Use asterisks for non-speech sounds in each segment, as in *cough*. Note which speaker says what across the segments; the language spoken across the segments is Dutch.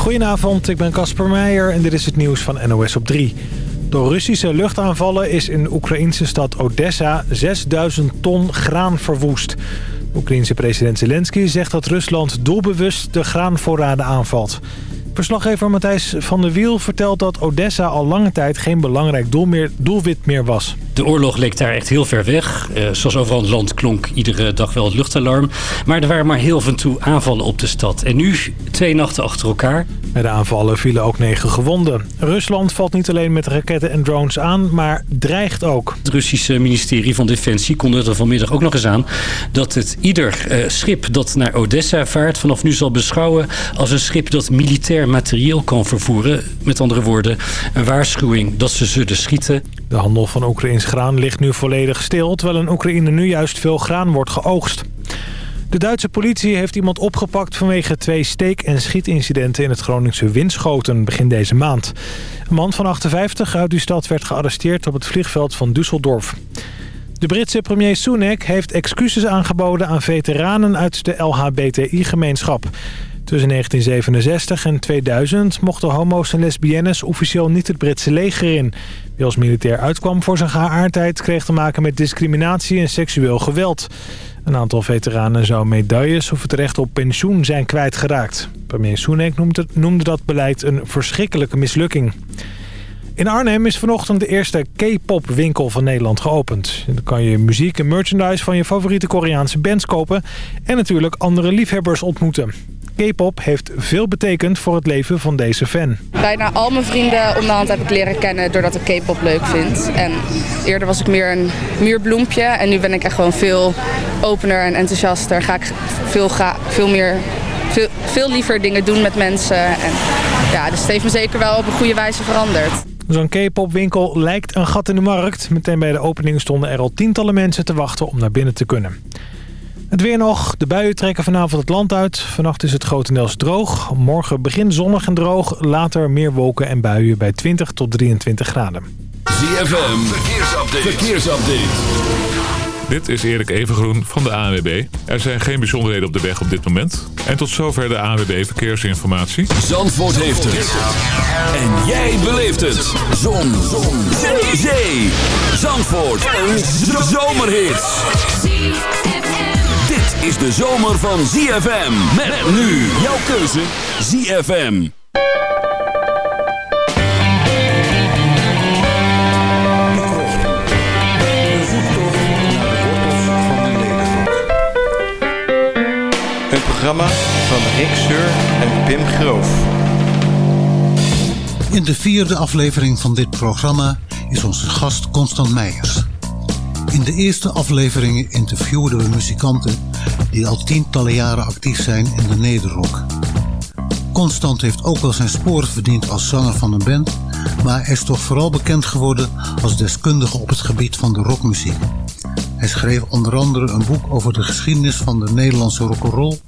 Speaker 1: Goedenavond, ik ben Casper Meijer en dit is het nieuws van NOS op 3. Door Russische luchtaanvallen is in de Oekraïnse stad Odessa 6000 ton graan verwoest. Oekraïense president Zelensky zegt dat Rusland doelbewust de graanvoorraden aanvalt. Verslaggever Matthijs van der Wiel vertelt dat Odessa al lange tijd geen belangrijk doel meer, doelwit meer was.
Speaker 2: De oorlog leek daar echt heel ver weg. Uh, zoals overal in het land klonk iedere dag wel het luchtalarm. Maar er waren maar heel van toe aanvallen op de stad. En nu twee nachten achter elkaar.
Speaker 1: Bij de aanvallen vielen ook negen gewonden. Rusland valt niet alleen met raketten en drones aan, maar dreigt ook.
Speaker 2: Het Russische ministerie van Defensie kondigde vanmiddag ook nog eens aan... dat het ieder uh, schip dat naar Odessa vaart vanaf nu zal beschouwen... als een schip dat militair materieel kan vervoeren. Met andere woorden, een waarschuwing dat ze zullen schieten.
Speaker 1: De handel van Oekraïns graan ligt nu volledig stil... terwijl in Oekraïne nu juist veel graan wordt geoogst. De Duitse politie heeft iemand opgepakt vanwege twee steek- en schietincidenten in het Groningse Winschoten begin deze maand. Een man van 58 uit die stad werd gearresteerd op het vliegveld van Düsseldorf. De Britse premier Sunak heeft excuses aangeboden aan veteranen uit de LHBTI-gemeenschap. Tussen 1967 en 2000 mochten homo's en lesbiennes officieel niet het Britse leger in. Wie als militair uitkwam voor zijn geaardheid kreeg te maken met discriminatie en seksueel geweld. Een aantal veteranen zou medailles of het recht op pensioen zijn kwijtgeraakt. Premier Sunak noemde, noemde dat beleid een verschrikkelijke mislukking. In Arnhem is vanochtend de eerste K-pop winkel van Nederland geopend. Dan kan je muziek en merchandise van je favoriete Koreaanse bands kopen... en natuurlijk andere liefhebbers ontmoeten. K-pop heeft veel betekend voor het leven van deze fan.
Speaker 3: Bijna al mijn vrienden om de hand heb ik leren kennen doordat ik K-pop leuk vind. En eerder was ik meer een muurbloempje en nu ben ik echt gewoon veel opener en enthousiaster. Ga ik veel, ga, veel meer veel, veel liever dingen doen met mensen. En ja, dus het heeft me zeker wel op een goede wijze veranderd.
Speaker 1: Zo'n K-popwinkel lijkt een gat in de markt. Meteen bij de opening stonden er al tientallen mensen te wachten om naar binnen te kunnen. Het weer nog. De buien trekken vanavond het land uit. Vannacht is het grotendeels droog. Morgen begin zonnig en droog. Later meer wolken en buien bij 20 tot 23 graden.
Speaker 4: ZFM. Verkeersupdate. Verkeersupdate.
Speaker 5: Dit is Erik Evengroen van de ANWB. Er zijn geen bijzonderheden op de weg op dit moment. En tot zover de ANWB Verkeersinformatie.
Speaker 4: Zandvoort heeft het. En jij beleeft het. Zon. Zon. Zee. Zee. Zandvoort. Een zomerhit is de zomer van ZFM. Met nu jouw keuze ZFM.
Speaker 6: Een programma van Rick Seur en Pim Groof.
Speaker 7: In de vierde aflevering van dit programma is onze gast Constant Meijers. In de eerste afleveringen interviewden we muzikanten die al tientallen jaren actief zijn in de nederrock. Constant heeft ook wel zijn sporen verdiend als zanger van een band, maar hij is toch vooral bekend geworden als deskundige op het gebied van de rockmuziek. Hij schreef onder andere een boek over de geschiedenis van de Nederlandse rock'n'roll,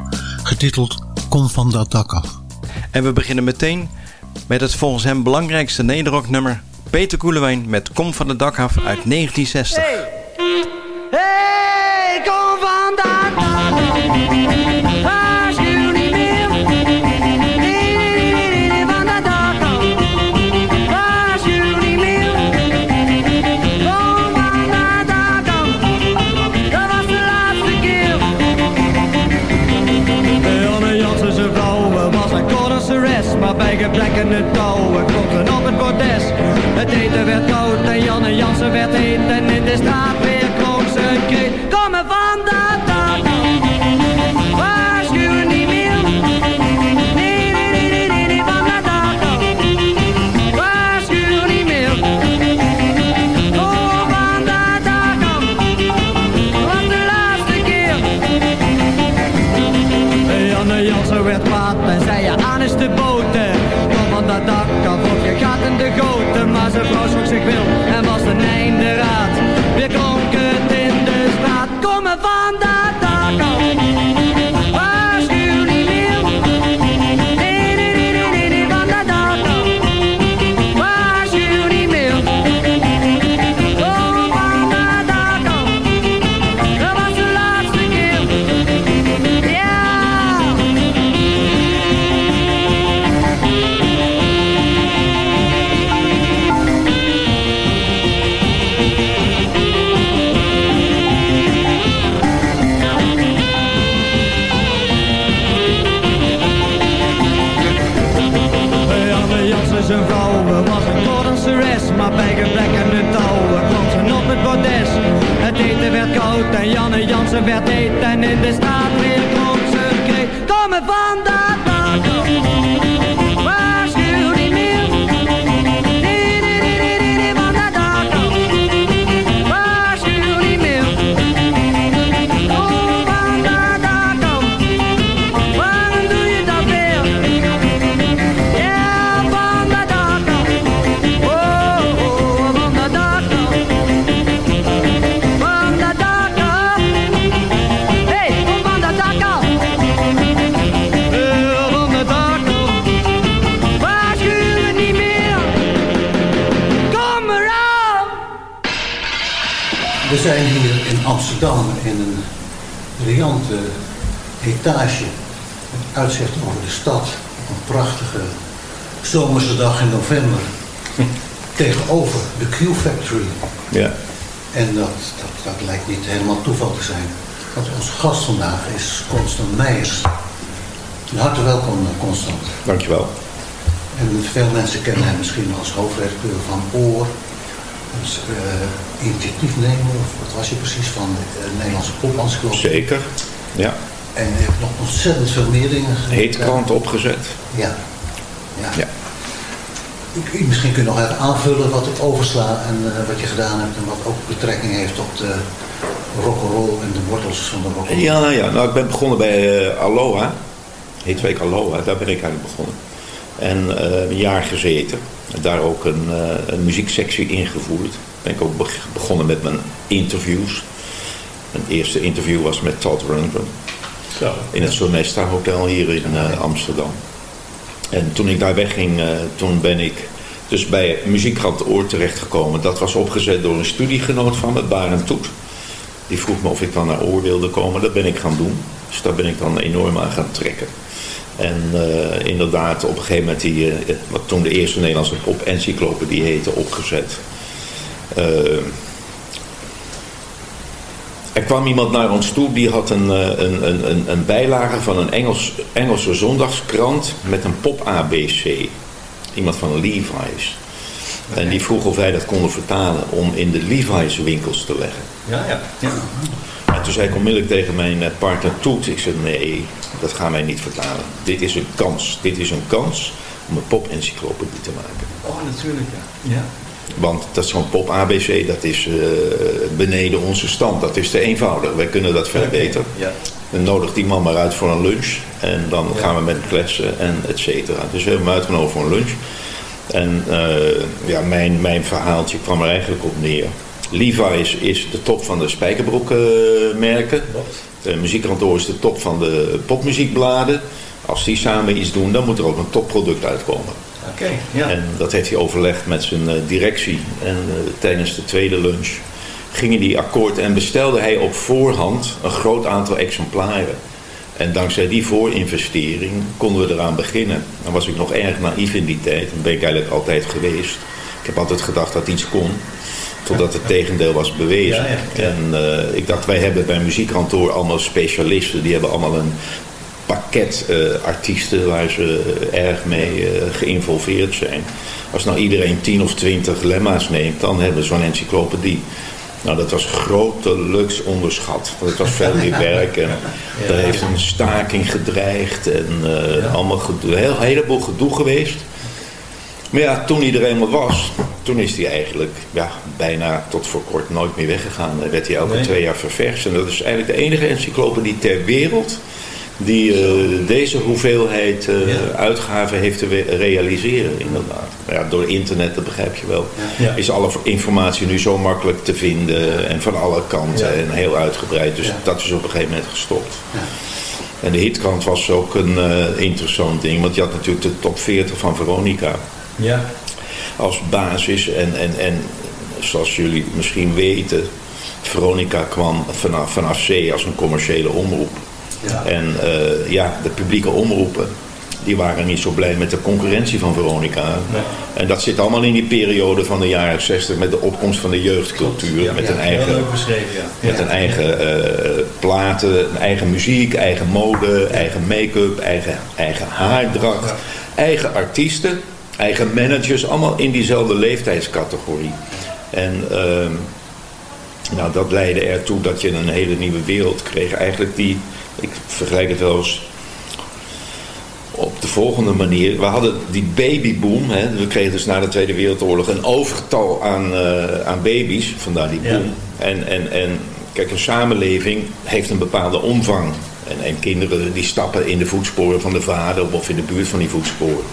Speaker 7: getiteld Kom van dat dak af.
Speaker 6: En we beginnen meteen met het volgens hem belangrijkste nederrocknummer Peter Koelewijn met Kom van de dak af uit 1960.
Speaker 8: Hey,
Speaker 9: zijn
Speaker 7: hier in Amsterdam in een riante etage met uitzicht over de stad op een prachtige zomerse dag in november. *laughs* Tegenover de Q-Factory.
Speaker 10: Ja.
Speaker 7: En dat, dat, dat lijkt niet helemaal toeval te zijn. Want onze gast vandaag is Constant Meijers. Van harte welkom, eh, Constant.
Speaker 10: Dankjewel.
Speaker 7: En veel mensen kennen hem misschien als hoofdredacteur van Oor. Eh initiatiefnemer, of wat was je precies, van de eh, Nederlandse Popencyclopedie.
Speaker 10: Zeker. Ja.
Speaker 7: En je hebt nog ontzettend veel meer dingen gedaan.
Speaker 10: Heetkrant opgezet.
Speaker 7: Ja. ja.
Speaker 10: Ja.
Speaker 7: Ik, misschien kun je nog even aanvullen wat ik oversla en eh, wat je gedaan hebt en wat ook betrekking heeft op de rock'n'roll en de wortels van de rock'n'roll.
Speaker 10: Ja, ja. Nou, ik ben begonnen bij Aloha. Heetweek Aloha, daar ben ik eigenlijk begonnen. En eh, een jaar gezeten. Daar ook een, eh, een muzieksectie ingevoerd. Ben ik ook be- begonnen met mijn interviews. Mijn eerste interview was met Todd Rundgren. In het Sonesta Hotel hier in eh, Amsterdam. En toen ik daar wegging, eh, toen ben ik dus bij Muziekkrant Oor terechtgekomen. Dat was opgezet door een studiegenoot van me, Barend Toet. Die vroeg me of ik dan naar Oor wilde komen. Dat ben ik gaan doen. Dus daar ben ik dan enorm aan gaan trekken. En eh, inderdaad, op een gegeven moment, die, eh, wat toen de eerste Nederlandse pop-encyclopedie heette, opgezet. Eh, er kwam iemand naar ons toe, die had een, een, een, een, een bijlage van een Engels, Engelse zondagskrant met een pop-ABC. Iemand van Levi's. En die vroeg of wij dat konden vertalen om in de Levi's winkels te leggen.
Speaker 6: Ja, ja. ja.
Speaker 10: En toen zei ik onmiddellijk tegen mijn partner Toet, ik zei nee, dat gaan wij niet vertalen. Dit is een kans, dit is een kans om een pop-encyclopedie te maken.
Speaker 6: Oh, natuurlijk, ja. ja.
Speaker 10: Want dat is zo'n pop-ABC, dat is eh, beneden onze stand. Dat is te eenvoudig. Wij kunnen dat veel beter.
Speaker 6: Ja.
Speaker 10: Dan nodigt die man maar uit voor een lunch. En dan gaan we met kletsen en et cetera. Dus we hebben hem uitgenodigd voor een lunch. En eh, ja, mijn, mijn verhaaltje kwam er eigenlijk op neer. Levi's is de top van de spijkerbroekmerken. De muziekkantoor is de top van de popmuziekbladen. Als die samen iets doen, dan moet er ook een topproduct uitkomen.
Speaker 6: Oké, ja.
Speaker 10: En dat heeft hij overlegd met zijn eh, directie. En eh, tijdens de tweede lunch gingen die akkoord en bestelde hij op voorhand een groot aantal exemplaren. En dankzij die voorinvestering konden we eraan beginnen. Dan was ik nog erg naïef in die tijd. Dat ben ik eigenlijk altijd geweest. Ik heb altijd gedacht dat iets kon. Totdat het tegendeel was bewezen.
Speaker 6: Ja, ja, ja.
Speaker 10: En eh, ik dacht, wij hebben bij muziekkantoor allemaal specialisten. Die hebben allemaal een pakket eh, artiesten waar ze eh, erg mee geïnvolveerd zijn. Als nou iedereen 10 of 20 lemma's neemt, dan hebben ze zo'n encyclopedie. Nou, dat was grotelijks onderschat. Want het was veel meer *laughs* werk en er heeft een staking gedreigd en allemaal gedoe, een heel, heleboel gedoe geweest. Maar ja, toen hij er eenmaal was, toen is hij eigenlijk ja, bijna tot voor kort nooit meer weggegaan. Dan werd hij elke
Speaker 6: Nee.
Speaker 10: twee jaar ververst. En dat is eigenlijk de enige encyclopedie ter wereld die eh, deze hoeveelheid eh,
Speaker 6: Ja.
Speaker 10: uitgaven heeft te realiseren, inderdaad. Maar Ja, door internet, dat begrijp je wel,
Speaker 6: Ja.
Speaker 10: is alle informatie nu zo makkelijk te vinden en van alle kanten en heel uitgebreid. Dus dat is op een gegeven moment gestopt. En de hitkant was ook een eh, interessant ding, want je had natuurlijk de top 40 van Veronica
Speaker 6: Ja.
Speaker 10: als basis. En, en, en zoals jullie misschien weten, Veronica kwam vanaf, vanaf C als een commerciële omroep.
Speaker 7: Ja.
Speaker 10: En eh, ja, de publieke omroepen, die waren niet zo blij met de concurrentie van Veronica.
Speaker 6: Nee.
Speaker 10: En dat zit allemaal in die periode van de jaren 60 met de opkomst van de jeugdcultuur.
Speaker 6: Ja,
Speaker 10: met
Speaker 6: ja,
Speaker 10: een eigen met een eigen eh, platen, een eigen muziek, eigen mode, eigen make-up, eigen, eigen haardracht, eigen artiesten, eigen managers, allemaal in diezelfde leeftijdscategorie. En ehm, nou, dat leidde ertoe dat je een hele nieuwe wereld kreeg. Eigenlijk die, ik vergelijk het wel eens, volgende manier. We hadden die babyboom. Hè. We kregen dus na de Tweede Wereldoorlog een overgetal aan, eh, aan baby's. Vandaar die boom. En, en, en kijk, een samenleving heeft een bepaalde omvang. En, en kinderen die stappen in de voetsporen van de vader of in de buurt van die voetsporen.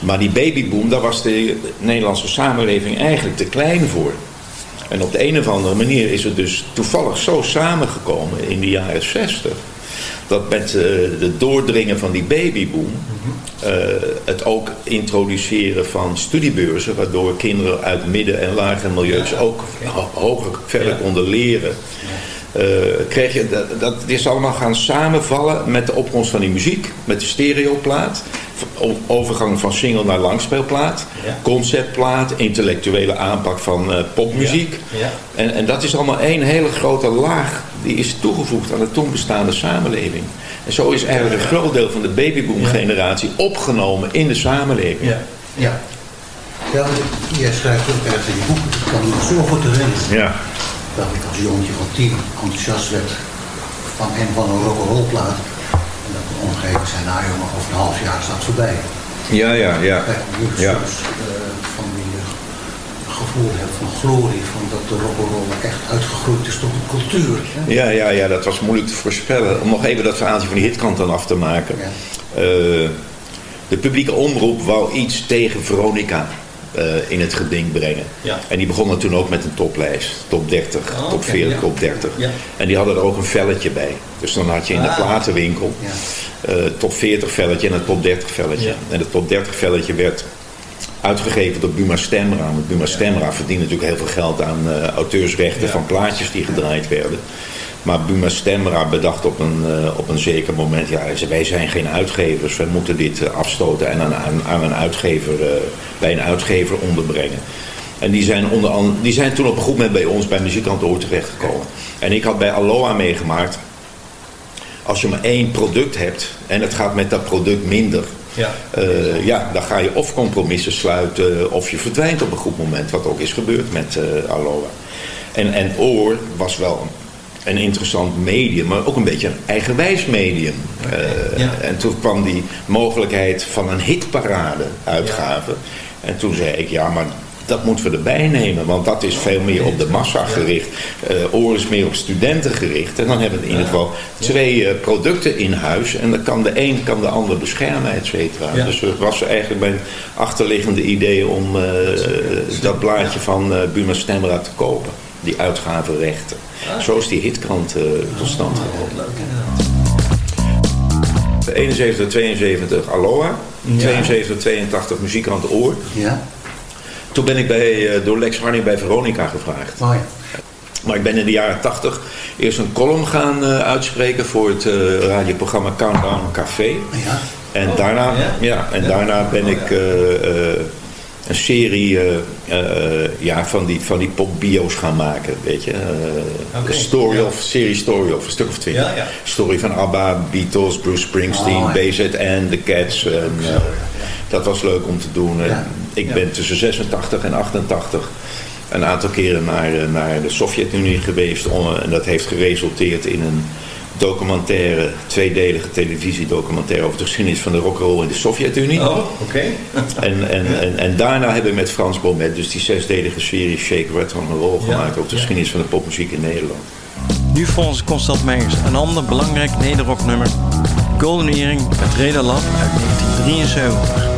Speaker 10: Maar die babyboom, daar was de Nederlandse samenleving eigenlijk te klein voor. En op de een of andere manier is het dus toevallig zo samengekomen in de jaren 60. Dat met de doordringen van die babyboom, eh, het ook introduceren van studiebeurzen, waardoor kinderen uit midden- en lagere milieus ook ho- hoger verder konden leren. eh, kreeg je, dat, dat is allemaal gaan samenvallen met de opkomst van die muziek, met de stereoplaat, overgang van single naar langspeelplaat, conceptplaat, intellectuele aanpak van eh, popmuziek.
Speaker 11: Ja.
Speaker 10: En, en dat is allemaal één hele grote laag die is toegevoegd aan de toen bestaande samenleving. En zo is eigenlijk een groot deel van de babyboom generatie opgenomen in de samenleving.
Speaker 11: Ja.
Speaker 7: Ja. Ja, jij schrijft ook ergens in je boek, ik kan me nog zo goed herinneren.
Speaker 10: Ja.
Speaker 7: Dat ik als jongetje van tien enthousiast werd van een van een rock'n'roll plaat. En dat mijn omgever zei, nou jongen, over een half jaar staat het voorbij.
Speaker 10: Ja, ja, ja.
Speaker 7: Dat ik nu
Speaker 10: Ja.
Speaker 7: soms eh, van die eh, gevoel heb van glorie, van dat de rock'n'roll echt uitgegroeid is tot een cultuur. hè.
Speaker 10: Ja, ja, ja, dat was moeilijk te voorspellen. Om nog even dat verhaaltje van die hitkant dan af te maken. Eh, de publieke omroep wou iets tegen Veronica eh, in het geding brengen.
Speaker 11: Ja.
Speaker 10: En die begonnen toen ook met een toplijst. Top 30,
Speaker 11: Oh,
Speaker 10: top
Speaker 11: oké,
Speaker 10: 40,
Speaker 11: ja.
Speaker 10: top 30.
Speaker 11: Ja.
Speaker 10: En die hadden er ook een velletje bij. Dus dan had je in de
Speaker 11: Ah.
Speaker 10: platenwinkel eh, top 40 velletje en een top 30 velletje. En het top 30 velletje werd uitgegeven door Buma Stemra. Want Buma Stemra verdient natuurlijk heel veel geld aan eh, auteursrechten van plaatjes die gedraaid werden. Maar Buma Stemra bedacht op een, eh, op een zeker moment, ja, wij zijn geen uitgevers, wij moeten dit eh, afstoten en aan, aan, aan een uitgever, eh, bij een uitgever onderbrengen. En die zijn, onder, die zijn toen op een goed moment bij ons, bij Muzikant Oor terechtgekomen. En ik had bij Aloha meegemaakt, als je maar één product hebt en het gaat met dat product minder,
Speaker 11: Ja.
Speaker 10: ja, dan ga je of compromissen sluiten of je verdwijnt op een goed moment, wat ook is gebeurd met eh Aloha. En, en Oor was wel een interessant medium, maar ook een beetje een eigenwijs medium. Eh,
Speaker 11: Ja.
Speaker 10: En toen kwam die mogelijkheid van een hitparade uitgave. En toen zei ik, ja, maar dat moeten we erbij nemen, want dat is veel meer op de massa gericht. Eh Oor is meer op studenten gericht. En dan hebben we in ieder geval twee eh, producten in huis. En dan kan de een kan de ander beschermen, et cetera.
Speaker 11: Ja.
Speaker 10: Dus het was eigenlijk mijn achterliggende idee om dat blaadje van Buma Stemra te kopen. Die uitgavenrechten. Zo is die hitkrant eh, tot stand gekomen. 71, 72 Aloha. 72, 82 Muziekkrant Oor.
Speaker 7: Ja.
Speaker 10: Toen ben ik bij, eh, door Lex Harning bij Veronica gevraagd.
Speaker 7: Oh ja.
Speaker 10: Maar ik ben in de jaren 80 eerst een column gaan eh, uitspreken voor het radioprogramma Countdown Café.
Speaker 7: Ja.
Speaker 10: En, daarna,
Speaker 11: ja?
Speaker 10: ja, en daarna ben ik eh, eh, een serie eh, eh, ja, van, die, van die popbio's gaan maken. Weet je? Eh, een story of, serie story of, een stuk of twintig.
Speaker 11: Ja, ja.
Speaker 10: Story van ABBA, Beatles, Bruce Springsteen,
Speaker 7: Oh, ja.
Speaker 10: BZN, The Cats. En, dat was leuk om te doen. Ik ben tussen 86 en 88 een aantal keren naar, naar de Sovjet-Unie geweest. En dat heeft geresulteerd in een documentaire, tweedelige televisiedocumentaire over de geschiedenis van de rock'n'roll in de Sovjet-Unie.
Speaker 11: Oh, oké. *laughs*
Speaker 10: En, en, en, en daarna hebben we met Frans Bomet dus die zesdelige serie Shake, and Roll
Speaker 11: Ja.
Speaker 10: gemaakt over de geschiedenis van de popmuziek in Nederland.
Speaker 6: Nu volgens Constant Meijers een ander belangrijk nederrocknummer. Golden Earring met Reda Lab uit 1973.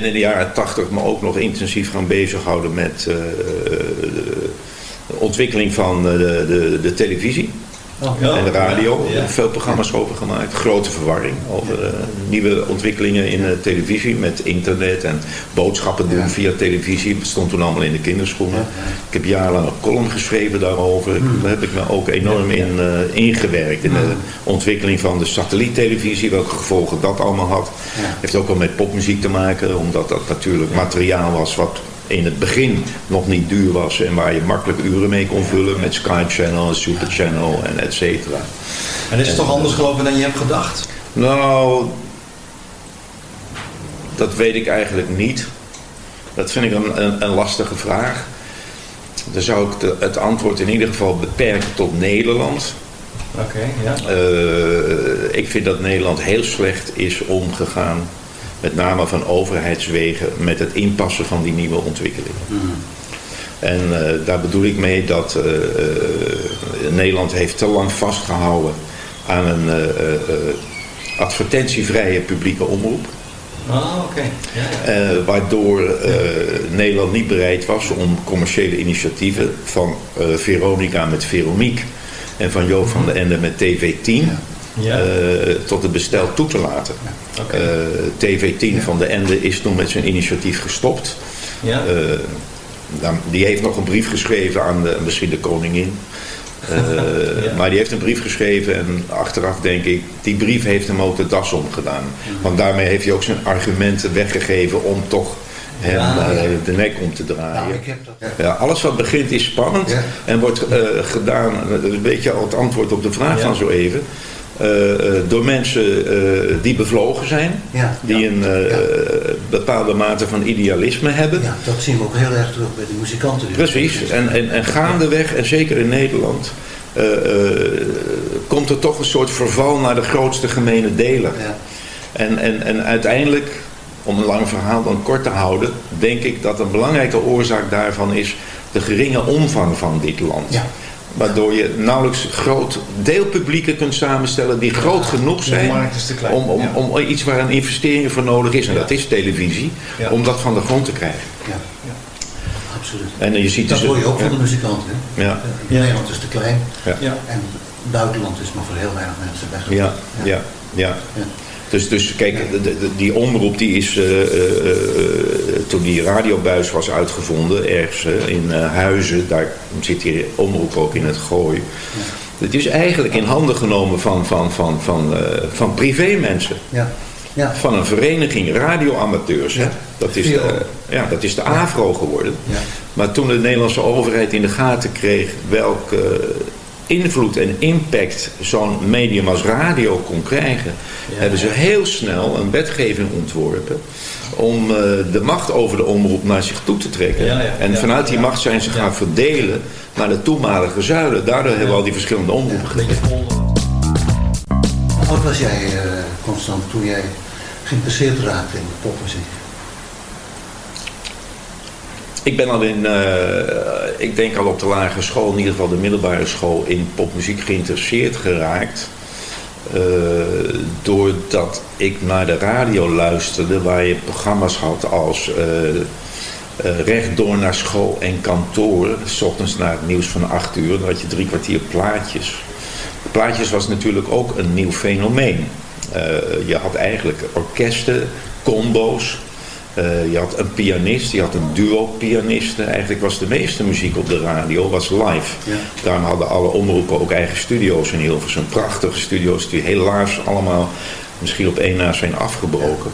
Speaker 10: Ben in de jaren tachtig me ook nog intensief gaan bezighouden met eh, de ontwikkeling van eh, de, de, de televisie. En de radio.
Speaker 11: Ja.
Speaker 10: Veel programma's over gemaakt. Grote verwarring over eh, nieuwe ontwikkelingen in de televisie met internet en boodschappen doen via televisie. Dat stond toen allemaal in de kinderschoenen. Ik heb jarenlang een column geschreven daarover. Ik- Daar heb ik me ook enorm in eh, ingewerkt. In de ontwikkeling van de satelliettelevisie, welke gevolgen dat allemaal had. Heeft ook wel met popmuziek te maken, omdat dat natuurlijk materiaal was wat in het begin nog niet duur was en waar je makkelijk uren mee kon vullen met Sky Channel en Super Channel en et cetera.
Speaker 11: En is het toch anders gelopen dan je hebt gedacht?
Speaker 10: Nou, dat weet ik eigenlijk niet. Dat vind ik een, een, een lastige vraag. Dan zou ik de- het antwoord in ieder geval beperken tot Nederland.
Speaker 11: Oké, ja.
Speaker 10: Eh, ik vind dat Nederland heel slecht is omgegaan, met name van overheidswegen, met het inpassen van die nieuwe ontwikkelingen. En eh, daar bedoel ik mee dat eh, eh, Nederland heeft te lang vastgehouden aan een advertentievrije publieke omroep.
Speaker 11: Ah, oké. Ja, ja.
Speaker 10: Waardoor Nederland niet bereid was om commerciële initiatieven van Veronica met Veronique en van Joop van den Ende met TV10
Speaker 11: Ja.
Speaker 10: Eh, tot het bestel toe te laten. Eh, TV10 van de Ende is toen met zijn initiatief gestopt.
Speaker 11: Ja.
Speaker 10: Eh, nou, die heeft nog een brief geschreven aan de, misschien de koningin. *laughs* Maar die heeft een brief geschreven en achteraf denk ik, die brief heeft hem ook de das omgedaan. Want daarmee heeft hij ook zijn argumenten weggegeven om toch hem de nek om te draaien.
Speaker 7: Nou, ik heb dat.
Speaker 10: Ja, alles wat begint is spannend en wordt gedaan, dat is een beetje al het antwoord op de vraag van zo even, door mensen eh, die bevlogen zijn,
Speaker 7: Ja.
Speaker 10: die een eh, bepaalde mate van idealisme hebben.
Speaker 7: Ja, dat zien we ook heel erg terug bij de muzikanten. die-
Speaker 10: Precies, en, en, en gaandeweg, en zeker in Nederland, eh, eh, komt er toch een soort verval naar de grootste gemene deler.
Speaker 7: Ja.
Speaker 10: En, en, en uiteindelijk, om een lang verhaal dan kort te houden, denk ik dat een belangrijke oorzaak daarvan is de geringe omvang van dit land.
Speaker 7: Ja.
Speaker 10: Waardoor je nauwelijks groot deelpublieken kunt samenstellen die groot genoeg zijn om, om, om iets waar een investering voor nodig is. En dat is televisie, om dat van de grond te krijgen.
Speaker 7: Ja, absoluut.
Speaker 10: En je ziet
Speaker 7: Dat
Speaker 10: dus-
Speaker 7: hoor je ook van de muzikanten. Hè?
Speaker 10: Ja.
Speaker 7: Nederland is te klein en buitenland is maar voor heel weinig mensen weg.
Speaker 10: Ja, ja, ja. Dus, dus kijk, de- die omroep die is, eh, eh, eh, toen die radiobuis was uitgevonden, ergens in Huizen, daar zit die omroep ook in het gooi. Het is eigenlijk in handen genomen van, van, van, van, van privémensen.
Speaker 7: Ja. Ja.
Speaker 10: Van een vereniging radioamateurs. Hè? Dat, is, ja, dat is de AVRO geworden.
Speaker 7: Ja.
Speaker 10: Maar toen de Nederlandse overheid in de gaten kreeg welke invloed en impact zo'n medium als radio kon krijgen, hebben ze heel snel een wetgeving ontworpen om eh, de macht over de omroep naar zich toe te trekken.
Speaker 11: Ja, ja,
Speaker 10: en
Speaker 11: ja,
Speaker 10: vanuit die
Speaker 11: ja.
Speaker 10: macht zijn ze gaan verdelen naar de toenmalige zuilen. Daardoor hebben we al die verschillende omroepen gekregen.
Speaker 7: Oud was jij, eh, Constant, toen jij geïnteresseerd raakte in de popmuziek?
Speaker 10: Ik ben al in, eh, ik denk al op de lagere school, in ieder geval de middelbare school, in popmuziek geïnteresseerd geraakt. Eh, doordat ik naar de radio luisterde, waar je programma's had als eh, rechtdoor naar school en kantoor. S ochtends naar het nieuws van 8 uur, dan had je drie kwartier plaatjes. Plaatjes was natuurlijk ook een nieuw fenomeen. Je had eigenlijk orkesten, combo's. Eh, je had een pianist, je had een duo pianisten. Eigenlijk was de meeste muziek op de radio was live.
Speaker 7: Ja.
Speaker 10: Daarom hadden alle omroepen ook eigen studio's in Hilversum. Prachtige studio's die helaas allemaal misschien op één na zijn afgebroken.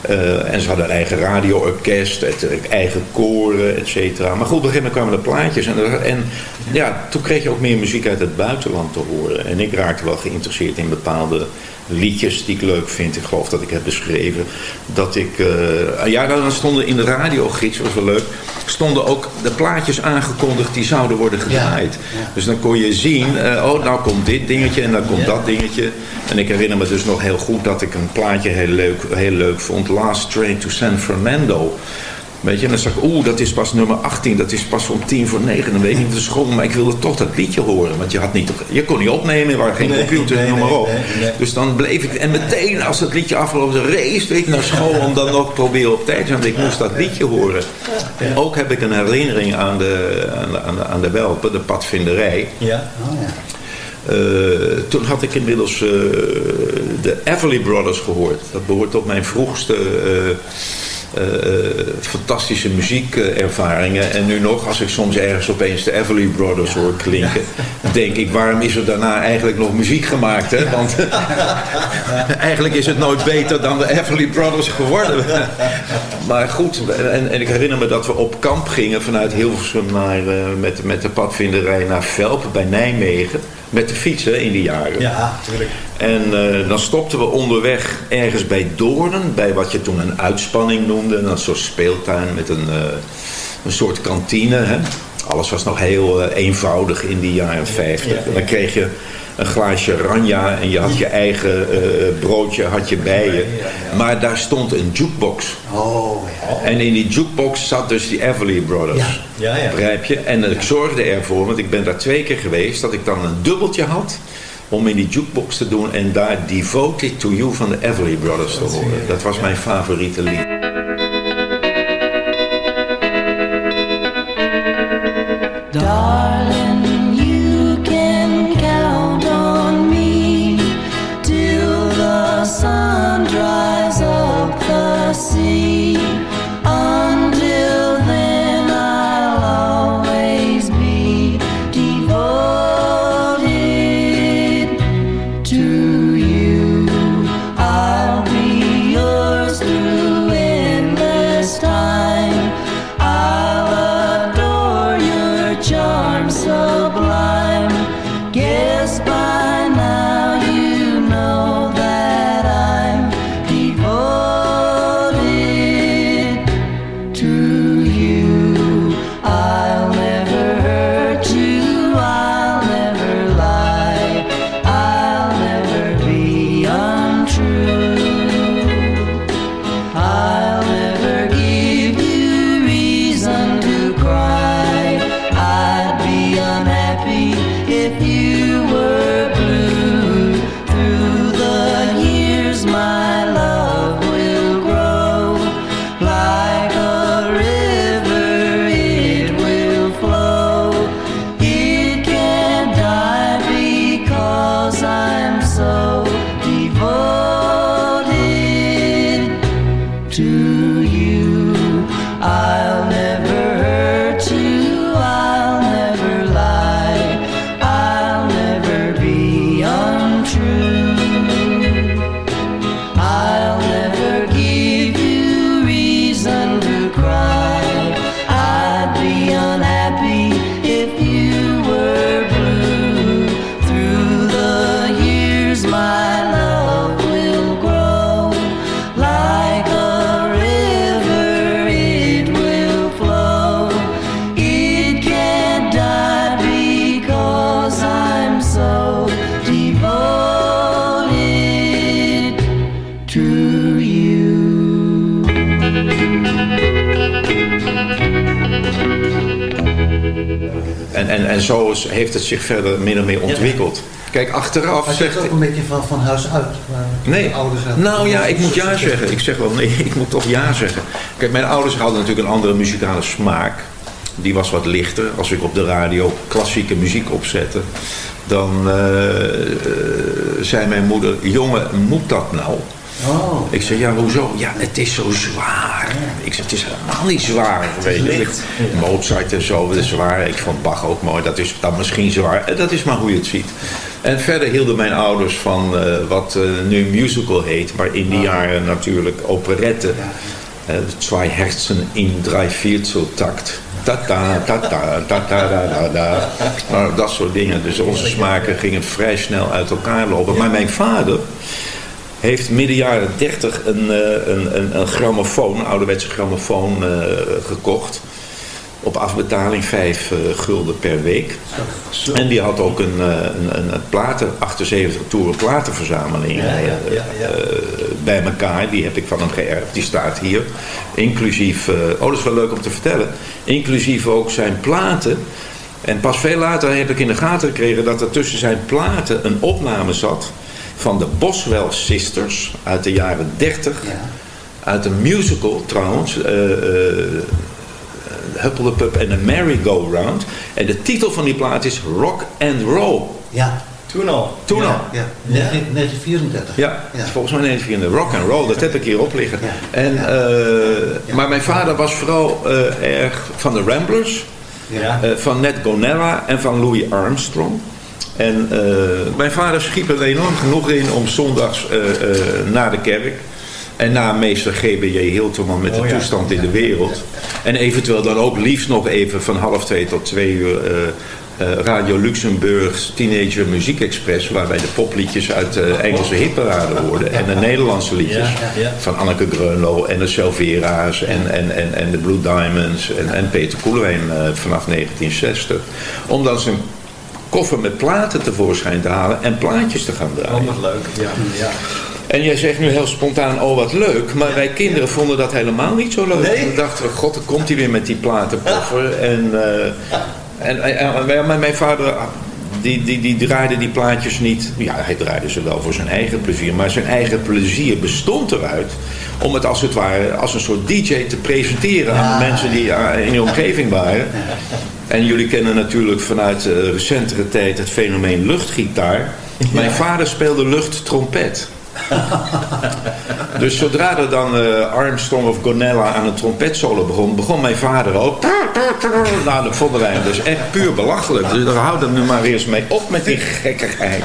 Speaker 10: Eh, en ze hadden een eigen radioorkest, eigen koren, et cetera. Maar goed, op een gegeven moment kwamen de plaatjes. En, er- en ja, toen kreeg je ook meer muziek uit het buitenland te horen. En ik raakte wel geïnteresseerd in bepaalde liedjes die ik leuk vind. Ik geloof dat ik heb beschreven dat ik... eh, ja, dan stonden in de radiogids, dat was wel leuk... stonden ook de plaatjes aangekondigd die zouden worden gedraaid. Dus dan kon je zien, eh, oh, nou komt dit dingetje en dan komt dat dingetje. En ik herinner me dus nog heel goed dat ik een plaatje heel leuk, heel leuk vond. Last Train to San Fernando. Weet je, en dan zag ik, oeh, dat is pas nummer 18, dat is pas om tien voor negen. Dan weet ik niet de school, maar ik wilde toch dat liedje horen. Want je, had niet, je kon niet opnemen, er waren geen
Speaker 11: Nee,
Speaker 10: computer,
Speaker 11: nee,
Speaker 10: noem maar op.
Speaker 11: nee.
Speaker 10: Dus dan bleef ik, en meteen als dat liedje afgelopen was, race ik naar school om dan nog proberen op tijd te zijn. Want ik moest dat liedje horen. En ook heb ik een herinnering aan de, aan de, aan de, aan de Welpen, de padvinderij.
Speaker 11: Ja.
Speaker 7: Oh, ja.
Speaker 10: Eh, toen had ik inmiddels eh, de Everly Brothers gehoord. Dat behoort tot mijn vroegste eh, fantastische muziekervaringen. En nu nog, als ik soms ergens opeens de Everly Brothers hoor klinken... denk ik, waarom is er daarna eigenlijk nog muziek gemaakt? Hè? Want *laughs* eigenlijk is het nooit beter dan de Everly Brothers geworden. maar goed, en, en ik herinner me dat we op kamp gingen vanuit Hilversum naar, eh, met, met de padvinderij naar Velpen bij Nijmegen. Met de fiets hè, in die jaren.
Speaker 11: Ja, natuurlijk.
Speaker 10: En eh, dan stopten we onderweg ergens bij Doornen, bij wat je toen een uitspanning noemde. Een soort speeltuin met een, eh, een soort kantine. Hè. Alles was nog heel eh, eenvoudig in die jaren 50.
Speaker 11: Ja, ja.
Speaker 10: En dan kreeg je een glaasje ranja en je had je eigen eh, broodje had je bij je. Maar daar stond een jukebox.
Speaker 7: Oh, ja.
Speaker 10: En in die jukebox zat dus die Everly Brothers.
Speaker 11: Ja, ja.
Speaker 10: Begrijp je? En ik zorgde ervoor, want ik ben daar twee keer geweest, dat ik dan een dubbeltje had om in die jukebox te doen en daar Devoted to You van de Everly Brothers te horen. Dat was mijn favoriete lied. Heeft het zich verder min of meer ontwikkeld. Kijk, achteraf
Speaker 7: Maar
Speaker 10: zegt...
Speaker 7: ook een beetje van, van huis uit.
Speaker 10: Nee,
Speaker 7: de ouders uit-
Speaker 10: nou ja, ik moet ja zeggen. Ik zeg wel nee, *laughs* ik moet toch ja zeggen. Kijk, mijn ouders hadden natuurlijk een andere muzikale smaak. Die was wat lichter. Als ik op de radio klassieke muziek opzette, dan eh, eh, zei mijn moeder: Jongen, moet dat nou?
Speaker 7: Oh.
Speaker 10: Ik zeg, ja, hoezo? Ja, het is zo zwaar. Ik zeg, het is helemaal niet zwaar. Weet je. Mozart en zo, dat is zwaar. Ik vond Bach ook mooi, dat is dan misschien zwaar. Eh, Dat is maar hoe je het ziet. En verder hielden mijn ouders van eh, wat eh, nu musical heet, maar in die jaren natuurlijk operette. Eh, Zwei Herzen in drei Vierteltakt. Ta-ta, ta-ta, da, da. Nou, dat soort dingen. Dus onze smaken gingen vrij snel uit elkaar lopen. Maar mijn vader heeft midden jaren 30 een, eh, een, een, een grammofoon, een ouderwetse grammofoon eh, gekocht. Op afbetaling 5 gulden per week. En die had ook een, eh, een, een, platen, 78 toeren platenverzameling
Speaker 11: Ja, ja,
Speaker 10: eh,
Speaker 11: ja, ja.
Speaker 10: eh, bij elkaar. Die heb ik van hem geërfd. Die staat hier. Inclusief, eh, oh dat is wel leuk om te vertellen. Inclusief ook zijn platen. En pas veel later heb ik in de gaten gekregen dat er tussen zijn platen een opname zat van de Boswell Sisters uit de jaren 30. Uit een musical trouwens. eh eh, Huppel de Pup en de Merry-Go-Round. En de titel van die plaat is Rock and Roll.
Speaker 7: Ja.
Speaker 11: Toen al.
Speaker 10: Toen
Speaker 7: ja,
Speaker 10: al.
Speaker 7: Ja, 1934.
Speaker 10: Ja, volgens mij 1934. Rock and roll, dat heb ik hier op liggen. En, eh, Maar mijn vader was vooral eh, erg van de Ramblers,
Speaker 11: Ja.
Speaker 10: eh, van Ned Gonella en van Louis Armstrong. En eh, mijn vader schiep er enorm genoeg in om zondags eh, eh, na de kerk en na meester G.B.J. Hilterman met de
Speaker 11: Oh ja.
Speaker 10: toestand in de wereld. En eventueel dan ook liefst nog even van half twee tot twee uur Radio Luxemburgs Teenager Muziek Express, waar wij de popliedjes uit de Engelse hitparade hoorden en de Nederlandse liedjes
Speaker 11: Ja, ja.
Speaker 10: van Anneke Greunlo en de Selvera's en, en, en, en de Blue Diamonds en, en Peter Koelewijn vanaf 1960. Om dan zijn koffer met platen tevoorschijn te halen en plaatjes te gaan draaien.
Speaker 11: Oh, wat leuk. Ja, ja.
Speaker 10: En jij zegt nu heel spontaan, oh wat leuk. Maar wij kinderen vonden dat helemaal niet zo leuk.
Speaker 11: Nee?
Speaker 10: We dachten, god, dan komt hij weer met die platenkoffer. En, eh, en, en, en- mijn vader, die, die, die draaide die plaatjes niet. Ja, hij draaide ze wel voor zijn eigen plezier. Maar zijn eigen plezier bestond eruit om het als het ware als een soort DJ te presenteren aan de mensen die eh, in je omgeving waren. En jullie kennen natuurlijk vanuit eh, recentere tijd het fenomeen luchtgitaar. Mijn vader speelde luchttrompet. *laughs* Dus zodra er dan eh, Armstrong of Gonella aan een trompetsolo begon, begon mijn vader ook. Nou, dat vonden wij hem dus echt puur belachelijk. Dus daar houden we nu maar eens mee op met die gekkigheid.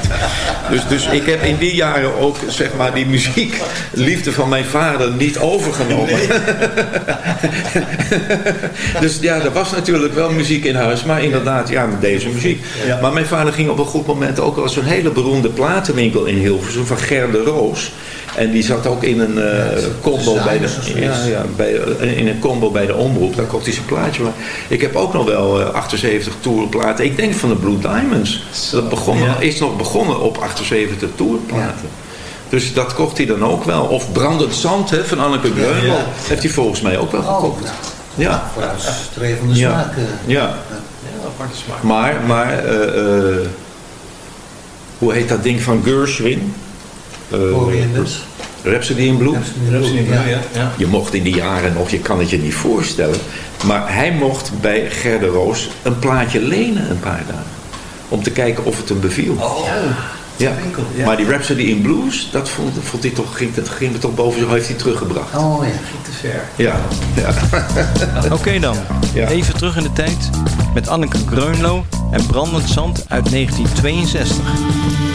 Speaker 10: Dus, dus ik heb in die jaren ook, zeg maar, die muziekliefde van mijn vader niet overgenomen. *laughs* dus ja, er was natuurlijk wel muziek in huis, maar inderdaad, ja, met deze muziek. Maar mijn vader ging op een goed moment ook al zo'n hele beroemde platenwinkel in Hilversum van Ger de Roos. En die zat ook in een eh, combo bij de, ja, ja, bij, eh, in een combo bij de omroep. Daar kocht hij zijn plaatje. Maar ik heb ook nog wel eh, 78 tourplaten. Ik denk van de Blue Diamonds. Dat begon, is nog begonnen op 78 tourplaten. Dus dat kocht hij dan ook wel. Of Brandend Zand hè, van Anneke.
Speaker 7: Ja.
Speaker 10: Heeft hij volgens mij ook wel gekocht. Ja.
Speaker 7: Vooruitstrevende
Speaker 10: Ja.
Speaker 7: smaak. eh.
Speaker 10: Ja.
Speaker 11: aparte smaak.
Speaker 10: Maar, maar hoe heet dat ding van Gershwin? Eh,
Speaker 7: Bowie and Blues.
Speaker 10: Rhapsody in Blue.
Speaker 11: Rhapsody in Blue, ja. ja.
Speaker 10: Je mocht in die jaren nog, je kan het je niet voorstellen. Maar hij mocht bij Gerde Roos een plaatje lenen een paar dagen. Om te kijken of het hem beviel.
Speaker 11: Oh,
Speaker 10: ja.
Speaker 11: ja.
Speaker 10: Maar die Rhapsody in Blues, dat vond, vond hij toch, ging, dat ging er toch boven zich, heeft hij teruggebracht.
Speaker 7: Oh ja.
Speaker 11: Ging te ver.
Speaker 10: Ja, ja. *laughs*
Speaker 6: Oké dan, even terug in de tijd met Anneke Greunlo en Brandend Zand uit 1962.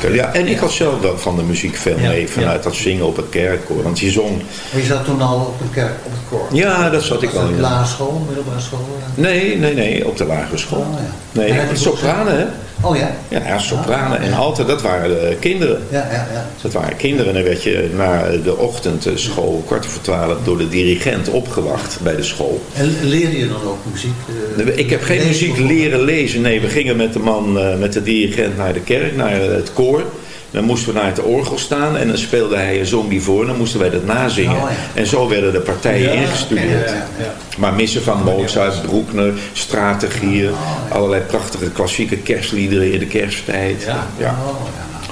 Speaker 10: Zeker. Ja, en ik had zelf wel van de muziek veel
Speaker 11: Ja,
Speaker 10: mee vanuit dat zingen op het kerkkoor. Want je zong...
Speaker 7: Maar je zat toen al op een kerk, op het koor?
Speaker 10: Ja, dat zat ik wel
Speaker 7: het
Speaker 10: in.
Speaker 7: lagere school, middelbare school?
Speaker 10: Nee, nee, nee, op de lagere school.
Speaker 7: Oh, ja.
Speaker 10: Nee, sopranen, hè?
Speaker 7: Oh ja?
Speaker 10: Ja, ja sopranen en alten, dat waren de kinderen.
Speaker 7: Ja, ja, ja.
Speaker 10: Dat waren kinderen. En dan werd je na de ochtendschool, kwart voor twaalf, door de dirigent opgewacht bij de school.
Speaker 7: En leerde je dan ook muziek?
Speaker 10: Ik heb geen muziek leren lezen. Nee, we gingen met de man, eh, met de dirigent naar de kerk, naar het koor. Dan moesten we naar het orgel staan en dan speelde hij een zong die voor. En dan moesten wij dat nazingen.
Speaker 7: Oh, ja.
Speaker 10: En zo werden de partijen
Speaker 11: Ja,
Speaker 10: ingestudeerd.
Speaker 11: ja.
Speaker 10: Maar missen van Mozart, Broekner, Strategieën. Allerlei prachtige klassieke kerstliederen in de kersttijd.
Speaker 11: Ja.
Speaker 10: Ja.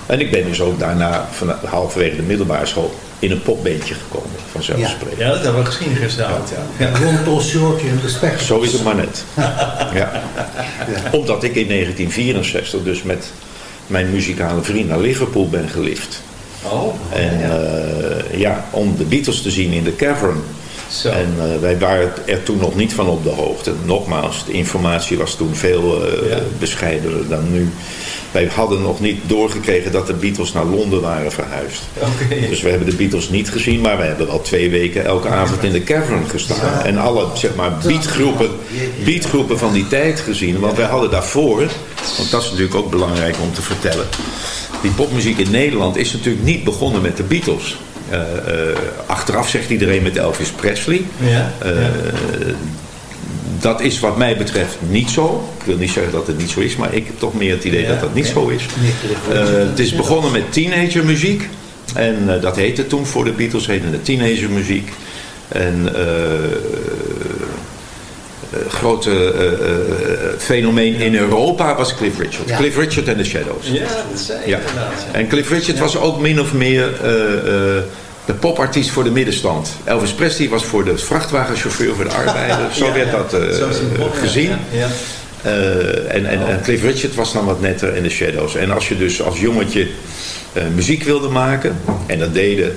Speaker 10: En ik ben dus ook daarna, van halverwege de middelbare school, in een popbandje gekomen. Vanzelfsprekend.
Speaker 11: Ja, dat hebben we gezien gisteravond, ja. ja.
Speaker 7: Ron Paul Shorty en de Spectrum.
Speaker 10: Zo is het maar net. Ja. Omdat ik in 1964 dus met mijn muzikale vriend naar Liverpool ben gelift.
Speaker 11: Oh,
Speaker 10: En eh, ja, om de Beatles te zien in de Cavern.
Speaker 11: Zo.
Speaker 10: En eh, wij waren er toen nog niet van op de hoogte. Nogmaals, de informatie was toen veel eh
Speaker 11: Ja.
Speaker 10: bescheidener dan nu. Wij hadden nog niet doorgekregen dat de Beatles naar Londen waren verhuisd. Dus we hebben de Beatles niet gezien, maar we hebben al twee weken elke avond in de Cavern gestaan. En alle zeg maar, beatgroepen, beatgroepen van die tijd gezien. Want wij hadden daarvoor, want dat is natuurlijk ook belangrijk om te vertellen. Die popmuziek in Nederland is natuurlijk niet begonnen met de Beatles. Eh, eh, achteraf zegt iedereen met Elvis Presley.
Speaker 11: Ja,
Speaker 10: Eh, Dat is wat mij betreft niet zo. Ik wil niet zeggen dat het niet zo is, maar ik heb toch meer het idee
Speaker 11: Ja,
Speaker 10: dat dat niet zo is. Het is begonnen met teenagermuziek. En dat heette toen voor de Beatles, heette het teenagermuziek. En grote eh, eh, fenomeen in Europa was Cliff Richard.
Speaker 7: Ja.
Speaker 10: Cliff Richard en de Shadows.
Speaker 11: Ja, dat zei
Speaker 10: Ja.
Speaker 11: inderdaad.
Speaker 10: En Cliff Richard was ook min of meer eh, eh, de popartiest voor de middenstand. Elvis Presley was voor de vrachtwagenchauffeur, voor de arbeider. *laughs* Zo werd dat eh, gezien. Eh, en, en, en Cliff Richard was dan wat netter in de Shadows. En als je dus als jongetje eh, muziek wilde maken, en dat deden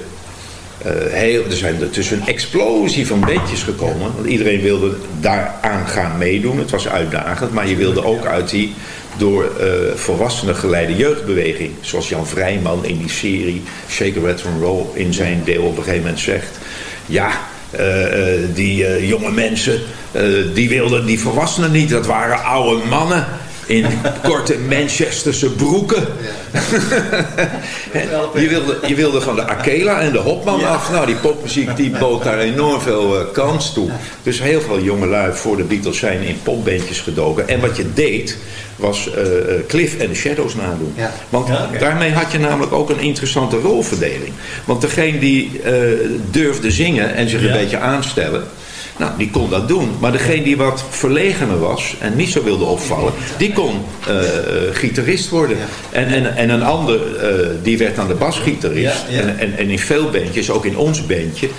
Speaker 10: eh, er zijn er tussen een explosie van bandjes gekomen. Want iedereen wilde daaraan gaan meedoen. Het was uitdagend, maar je wilde ook uit die door eh, volwassenen geleide jeugdbeweging. Zoals Jan Vrijman in die serie Shake Rat and Roll in zijn deel op een gegeven moment zegt. Ja, eh, die jonge mensen, die wilden die volwassenen niet. Dat waren oude mannen in korte Manchesterse broeken. *laughs* je, wilde, je wilde van de Akela en de Hopman af. Nou, die popmuziek die bood daar enorm veel eh, kans toe. Dus heel veel jongelui voor de Beatles zijn in popbandjes gedoken. En wat je deed, was eh, eh, Cliff en de Shadows nadoen.
Speaker 7: Ja.
Speaker 10: Want
Speaker 11: Ja,
Speaker 10: daarmee had je namelijk ook een interessante rolverdeling. Want degene die durfde zingen en zich een beetje aanstellen... Nou, die kon dat doen. Maar degene die wat verlegener was en niet zo wilde opvallen, die kon eh, eh, gitarist worden. En, en, en een ander, eh, die werd dan de basgitarist.
Speaker 11: Ja, ja.
Speaker 10: En, en, en in veel bandjes, ook in ons bandje,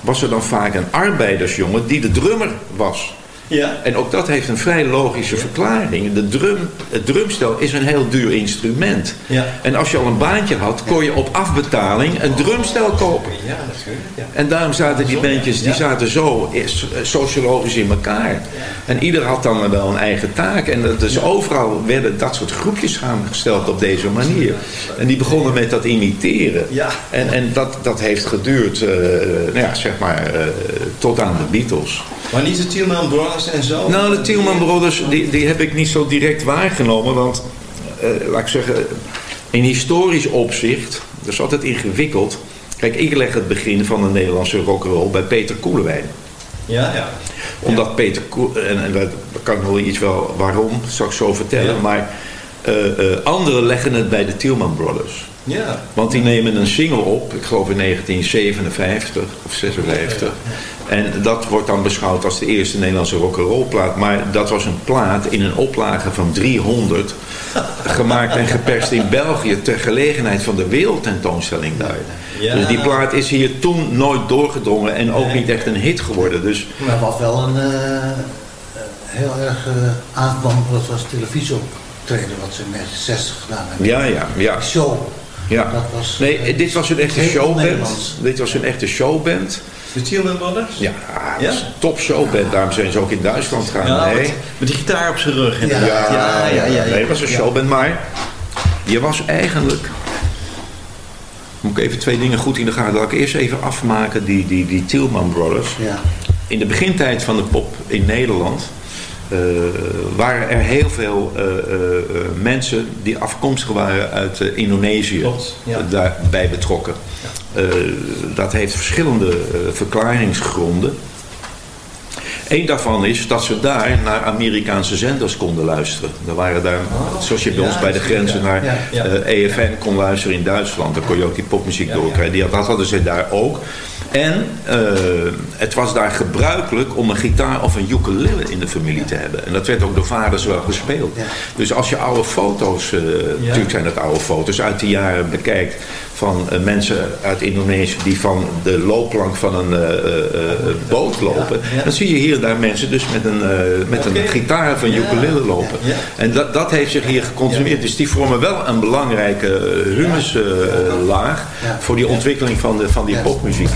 Speaker 10: was er dan vaak een arbeidersjongen die de drummer was.
Speaker 11: Ja.
Speaker 10: En ook dat heeft een vrij logische verklaring. De drum, het drumstel is een heel duur instrument.
Speaker 11: Ja.
Speaker 10: En als je al een baantje had, kon je op afbetaling een drumstel kopen.
Speaker 11: Ja, natuurlijk. Ja.
Speaker 10: En daarom zaten die bandjes die zaten zo eh, so- sociologisch in elkaar. En ieder had dan wel een eigen taak. En dus overal werden dat soort groepjes samengesteld op deze manier. En die begonnen met dat imiteren.
Speaker 11: Ja.
Speaker 10: En, en dat, dat heeft geduurd, eh, nou ja, zeg maar, eh, tot aan de Beatles.
Speaker 11: Maar niet de Tielman Brothers en zo?
Speaker 10: Nou, de Tielman Brothers, die, die heb ik niet zo direct waargenomen. Want, eh, laat ik zeggen, in historisch opzicht, dat is altijd ingewikkeld. Kijk, ik leg het begin van de Nederlandse rock'n'roll bij Peter Koelewijn.
Speaker 11: Ja, ja.
Speaker 10: Omdat Peter Koel, en, en dat kan ik nog iets wel waarom, zal ik zo vertellen.
Speaker 11: Ja.
Speaker 10: Maar anderen leggen het bij de Tielman Brothers.
Speaker 11: Ja.
Speaker 10: Want die nemen een single op, ik geloof in 1957 of 56. En dat wordt dan beschouwd als de eerste Nederlandse rock'n'roll plaat. Maar dat was een plaat in een oplage van 300. *laughs* Gemaakt en geperst in België ter gelegenheid van de wereldtentoonstelling daar.
Speaker 11: Ja.
Speaker 10: Dus die plaat is hier toen nooit doorgedrongen en ook niet echt een hit geworden. Dus
Speaker 7: Maar wat wel een eh, eh, heel erg uh, aankwam, dat was wat ze in 1960 gedaan hebben.
Speaker 10: ja, ja, ja.
Speaker 7: Show.
Speaker 10: Ja.
Speaker 7: Dat was,
Speaker 10: Nee,
Speaker 7: eh,
Speaker 10: dit was een echte showband. Dit was een echte showband.
Speaker 11: De Tielman Brothers?
Speaker 10: Ja, dat is een top showband. Daarom zijn ze ook in Duitsland gaan.
Speaker 11: Ja,
Speaker 10: nee.
Speaker 11: met, die gitaar op zijn rug.
Speaker 10: Ja,
Speaker 11: ja, ja, ja.
Speaker 10: Nee, het was een
Speaker 11: Ja.
Speaker 10: showband. Maar je was eigenlijk... Moet ik even twee dingen goed in de gaten. Laat ik eerst even afmaken die, die, die Tielman Brothers.
Speaker 7: Ja.
Speaker 10: In de begintijd van de pop in Nederland... eh, waren er heel veel eh, eh, mensen die afkomstig waren uit Indonesië
Speaker 11: ja.
Speaker 10: daarbij betrokken. Eh, dat heeft verschillende verklaringsgronden. Eén daarvan is dat ze daar naar Amerikaanse zenders konden luisteren. Er waren daar, zoals je bij
Speaker 11: ja,
Speaker 10: ons bij de grenzen
Speaker 11: ja.
Speaker 10: naar
Speaker 11: Ja, ja.
Speaker 10: EFN kon luisteren in Duitsland. Dan kon je ook die popmuziek doorkrijgen. Die, dat hadden ze daar ook. En eh, het was daar gebruikelijk om een gitaar of een ukulele in de familie te hebben. En dat werd ook door vaders wel gespeeld. Dus als je oude foto's, eh, natuurlijk zijn dat oude foto's, uit die jaren bekijkt van eh, mensen uit Indonesië die van de loopplank van een boot lopen. Dan zie je hier daar mensen dus met een, met een gitaar of een ukulele lopen. En dat, dat heeft zich hier geconsumeerd. Dus die vormen wel een belangrijke humuslaag voor die ontwikkeling van, de, van die popmuziek.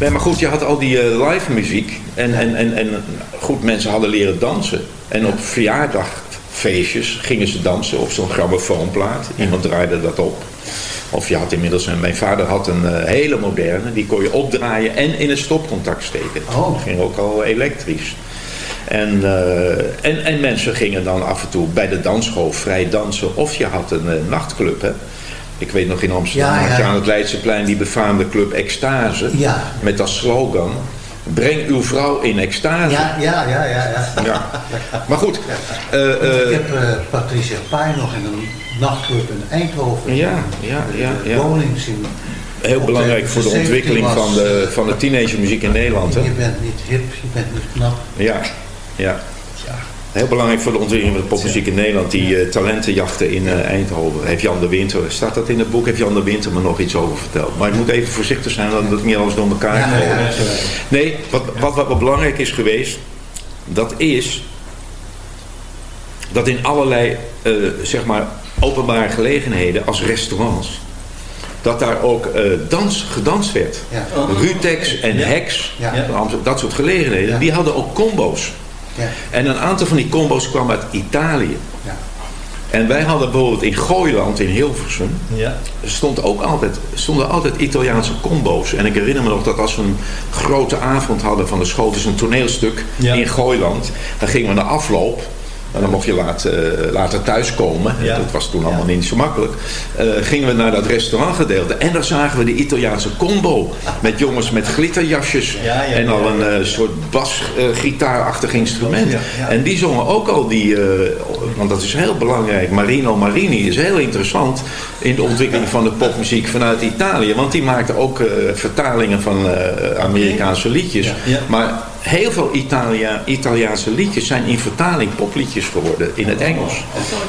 Speaker 10: Nee, maar goed, je had al die eh, live muziek. En, en, en, en goed, mensen hadden leren dansen. En op verjaardagfeestjes gingen ze dansen op zo'n grammofoonplaat. Iemand draaide dat op. Of je had inmiddels, een, mijn vader had een eh, hele moderne, die kon je opdraaien en in een stopcontact steken.
Speaker 7: Oh.
Speaker 10: Dat ging ook al elektrisch. En, eh, en, en mensen gingen dan af en toe bij de dansschool vrij dansen. Of je had een nachtclub, hè. Ik weet nog in Amsterdam
Speaker 7: Ja,
Speaker 10: had je aan het Leidseplein die befaamde club Extase.
Speaker 7: Ja.
Speaker 10: Met als slogan, breng uw vrouw in extase.
Speaker 7: Ja, ja, ja, ja. ja.
Speaker 10: Ja. Maar goed. eh, eh,
Speaker 7: ik heb eh, Patricia Pai nog in een nachtclub in Eindhoven.
Speaker 10: Ja, ja, ja, ja.
Speaker 7: Woning zien.
Speaker 10: heel belangrijk voor de
Speaker 7: 17
Speaker 10: ontwikkeling
Speaker 7: was,
Speaker 10: van de, van de teenagermuziek in Nederland. Hè?
Speaker 7: Je bent niet hip, je bent niet knap.
Speaker 10: Ja, ja. Heel belangrijk voor de ontwikkeling van de popmuziek in Nederland. Die eh, talentenjachten in eh, Eindhoven. Heeft Jan de Winter, staat dat in het boek? Heeft Jan de Winter me nog iets over verteld? Maar ik moet even voorzichtig zijn dat het niet alles door elkaar gaat.
Speaker 7: ja, ja.
Speaker 10: Nee, wat, wat, wat, wat belangrijk is geweest, dat is dat in allerlei eh, zeg maar openbare gelegenheden als restaurants, dat daar ook dans gedanst werd.
Speaker 7: Ja.
Speaker 10: Rutex en Hex,
Speaker 7: Ja.
Speaker 10: dat soort gelegenheden, die hadden ook combo's.
Speaker 7: Ja.
Speaker 10: En een aantal van die combo's kwam uit Italië.
Speaker 7: Ja.
Speaker 10: En wij hadden bijvoorbeeld in Gooiland in Hilversum,
Speaker 11: Ja.
Speaker 10: stond ook altijd, stonden altijd Italiaanse combo's. En ik herinner me nog dat als we een grote avond hadden van de school, dus een toneelstuk
Speaker 11: Ja.
Speaker 10: in Gooiland, dan gingen we naar afloop. En dan mocht je later, eh, later thuiskomen.
Speaker 11: Ja.
Speaker 10: Dat was toen allemaal niet zo makkelijk. Eh, gingen we naar dat restaurantgedeelte. En daar zagen we de Italiaanse combo. Met jongens met glitterjasjes.
Speaker 11: Ja, ja,
Speaker 10: en al een eh, soort basgitaarachtig instrument. En die zongen ook al die... want dat is heel belangrijk. Marino Marini is heel interessant in de ontwikkeling van de popmuziek vanuit Italië. Want die maakte ook vertalingen van Amerikaanse liedjes. Maar heel veel Italia, Italiaanse liedjes zijn in vertaling popliedjes geworden in het Engels.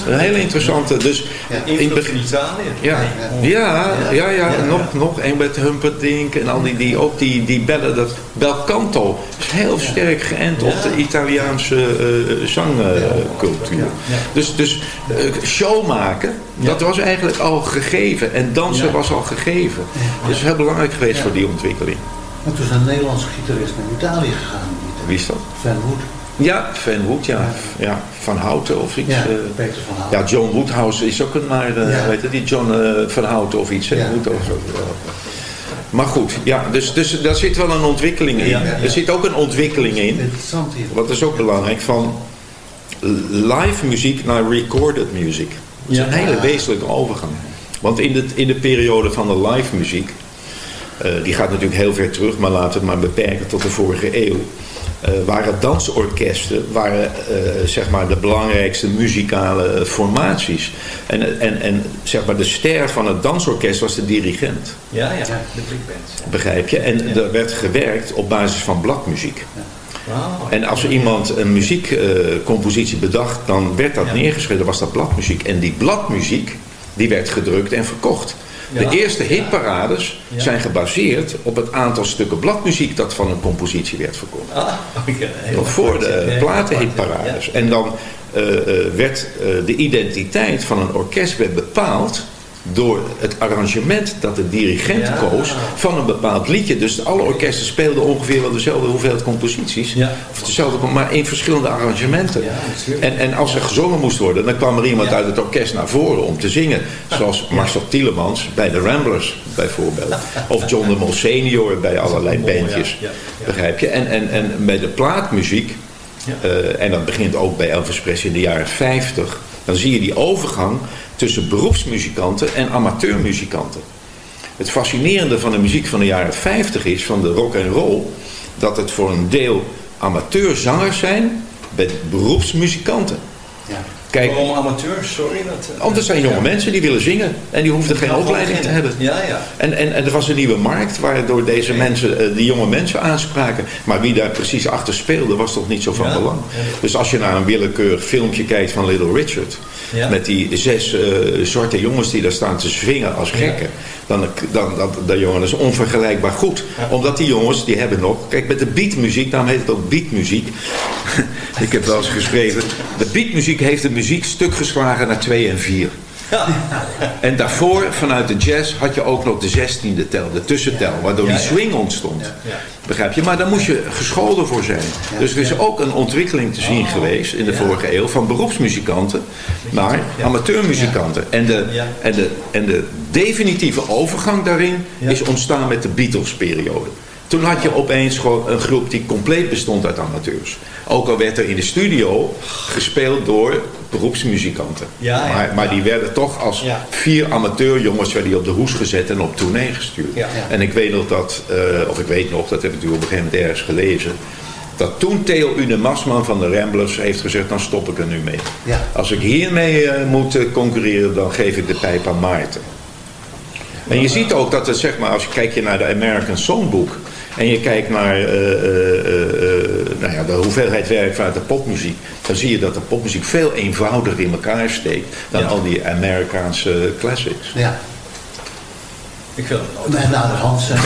Speaker 10: Een hele interessante. Dus in begin.
Speaker 11: van Italië.
Speaker 10: Ja, ja, ja, ja, nog, nog. En met Humperdinck en al die, die ook die, die bellen, dat bel canto is heel sterk geënt op de Italiaanse eh, zangcultuur. Dus, dus eh, show maken, dat was eigenlijk al gegeven. En dansen
Speaker 11: Ja.
Speaker 10: was al gegeven. Dat is heel belangrijk geweest voor die ontwikkeling.
Speaker 7: En toen is een Nederlandse gitarist naar Italië gegaan.
Speaker 10: Wie is dat?
Speaker 7: Van Wood.
Speaker 10: Ja, Van Wood, ja. ja. Van Houten of iets.
Speaker 7: Ja,
Speaker 10: eh.
Speaker 7: Peter van Houten.
Speaker 10: Ja, John Woodhouse is ook een maar, eh,
Speaker 7: Ja.
Speaker 10: weet je, die John eh, van Houten of iets. hè,
Speaker 7: Ja.
Speaker 10: Woodhouse ook wel. Maar goed, ja, dus, dus daar zit wel een ontwikkeling in. Er zit ook een ontwikkeling in,
Speaker 7: Interessant hier.
Speaker 10: wat is ook belangrijk, van live muziek naar recorded muziek. Dat is een hele wezenlijke overgang. Want in de, in de periode van de live muziek, eh, die gaat natuurlijk heel ver terug, maar laten we het maar beperken tot de vorige eeuw. eh, waren dansorkesten waren, eh, zeg maar de belangrijkste muzikale formaties. En, en, en zeg maar de ster van het dansorkest was de dirigent.
Speaker 11: Ja, ja. De big band.
Speaker 10: Begrijp je? En er werd gewerkt op basis van bladmuziek.
Speaker 11: Wauw.
Speaker 10: En als er iemand een muziekcompositie bedacht, dan werd dat
Speaker 11: Ja.
Speaker 10: neergeschreven, was dat bladmuziek. En die bladmuziek, die werd gedrukt en verkocht. De eerste hitparades zijn gebaseerd op het aantal stukken bladmuziek dat van een compositie werd verkocht.
Speaker 11: Ah,
Speaker 10: Nog voor de platenhitparades. En dan eh, eh, werd eh, de identiteit van een orkest werd bepaald door het arrangement dat de dirigent
Speaker 11: Ja.
Speaker 10: koos van een bepaald liedje. Dus alle orkesten speelden ongeveer wel dezelfde hoeveelheid composities. Of dezelfde, maar in verschillende arrangementen. en, en als er gezongen moest worden, dan kwam er iemand uit het orkest naar voren om te zingen. Zoals Marcel Tielemans bij de Ramblers bijvoorbeeld. Of John de Mol senior bij allerlei bandjes. Begrijp je? En, en, en bij de plaatmuziek, eh, en dat begint ook bij Elvis Presley in de jaren 50, dan zie je die overgang tussen beroepsmuzikanten en amateurmuzikanten. Het fascinerende van de muziek van de jaren 50 is, van de rock en roll, dat het voor een deel amateurzangers zijn met beroepsmuzikanten. Kijk,
Speaker 11: Waarom amateurs? Sorry. Dat, eh,
Speaker 10: want er zijn jonge mensen die willen zingen en die hoefden geen opleiding te hebben.
Speaker 11: Ja, ja.
Speaker 10: En, en, en er was een nieuwe markt waardoor deze mensen, eh, die jonge mensen aanspraken. Maar wie daar precies achter speelde was toch niet zo van
Speaker 11: Ja.
Speaker 10: belang. Dus als je naar een willekeurig filmpje kijkt van Little Richard. Met die zes eh, zwarte jongens die daar staan te zwingen als gekken. Dan, dan, dan, dat jongen is onvergelijkbaar goed. Omdat die jongens, die hebben nog... Kijk, met de beatmuziek, daarom heet het ook beatmuziek. *laughs* Ik heb wel eens geschreven. De beatmuziek heeft de muziek stuk geslagen naar 2 en 4. En daarvoor, vanuit de jazz, had je ook nog de zestiende tel, de tussentel, waardoor die swing ontstond. Begrijp je? Maar daar moest je gescholden voor zijn. Dus er is ook een ontwikkeling te zien geweest in de vorige eeuw van beroepsmuzikanten naar amateurmuzikanten. En de, en, de, en de definitieve overgang daarin is ontstaan met de Beatles-periode. Toen had je opeens gewoon een groep die compleet bestond uit amateurs. Ook al werd er in de studio gespeeld door beroepsmuzikanten.
Speaker 11: Ja, ja.
Speaker 10: maar, maar die werden toch als vier amateurjongens werden die op de hoes gezet en op tournee gestuurd. En ik weet nog dat, eh, of ik weet nog, dat heb ik natuurlijk op een gegeven moment ergens gelezen. Dat toen Theo Une Masman van de Ramblers heeft gezegd, dan stop ik er nu mee.
Speaker 7: Ja.
Speaker 10: Als ik hiermee eh, moet eh, concurreren, dan geef ik de pijp aan Maarten. En je ziet ook dat het, zeg maar, als je kijkt naar de American Songbook... en je kijkt naar eh, eh, eh, eh, nou ja, de hoeveelheid werk vanuit de popmuziek... dan zie je dat de popmuziek veel eenvoudiger in elkaar steekt... dan al die Amerikaanse classics.
Speaker 7: Ja.
Speaker 11: Ik wil
Speaker 7: En na de hand zijn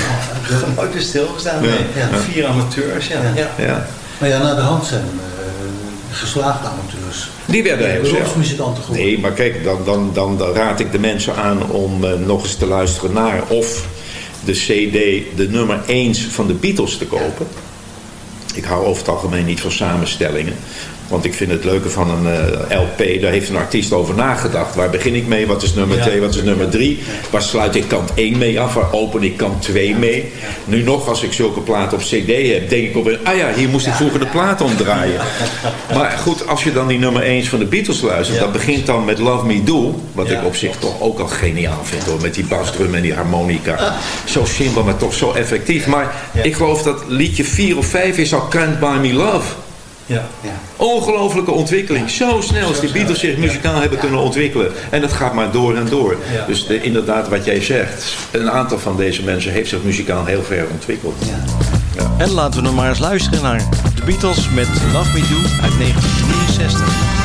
Speaker 11: weer stilgestaan.
Speaker 10: Ja.
Speaker 11: Nee.
Speaker 7: Ja.
Speaker 11: Vier amateurs, ja. ja.
Speaker 10: Ja.
Speaker 7: Maar ja, naar de hand zijn eh, geslaagde amateurs.
Speaker 10: Die werden heel
Speaker 7: beroepsmuzikanten geworden.
Speaker 10: Nee, maar kijk, dan, dan, dan, dan raad ik de mensen aan om eh, nog eens te luisteren naar... of de cd, de nummer 1 van de Beatles te kopen. Ik hou over het algemeen niet van samenstellingen. Want ik vind het leuke van een eh, LP, daar heeft een artiest over nagedacht. Waar begin ik mee? Wat is nummer
Speaker 11: Ja.
Speaker 10: 2? Wat is nummer 3? Waar sluit ik kant 1 mee af? Waar open ik kant 2 mee? Nu nog, als ik zulke platen op CD heb, denk ik op een... Ah ja, hier moest ik vroeger de plaat omdraaien. *laughs* Maar goed, als je dan die nummer 1 van de Beatles luistert, dat begint dan met Love Me Do. Wat ik op zich toch ook al geniaal vind hoor. Met die basdrum en die harmonica. Zo simpel, maar toch zo effectief. Maar ik geloof dat liedje 4 of 5 is al Can't Buy Me Love.
Speaker 11: Ja.
Speaker 10: Ongelooflijke ontwikkeling. Zo snel als die Beatles zich muzikaal hebben kunnen ontwikkelen. En dat gaat maar door en door.
Speaker 11: Ja.
Speaker 10: Dus de, inderdaad wat jij zegt. Een aantal van deze mensen heeft zich muzikaal heel ver ontwikkeld.
Speaker 12: En laten we nog maar eens luisteren naar de Beatles met Love Me Do uit 1963.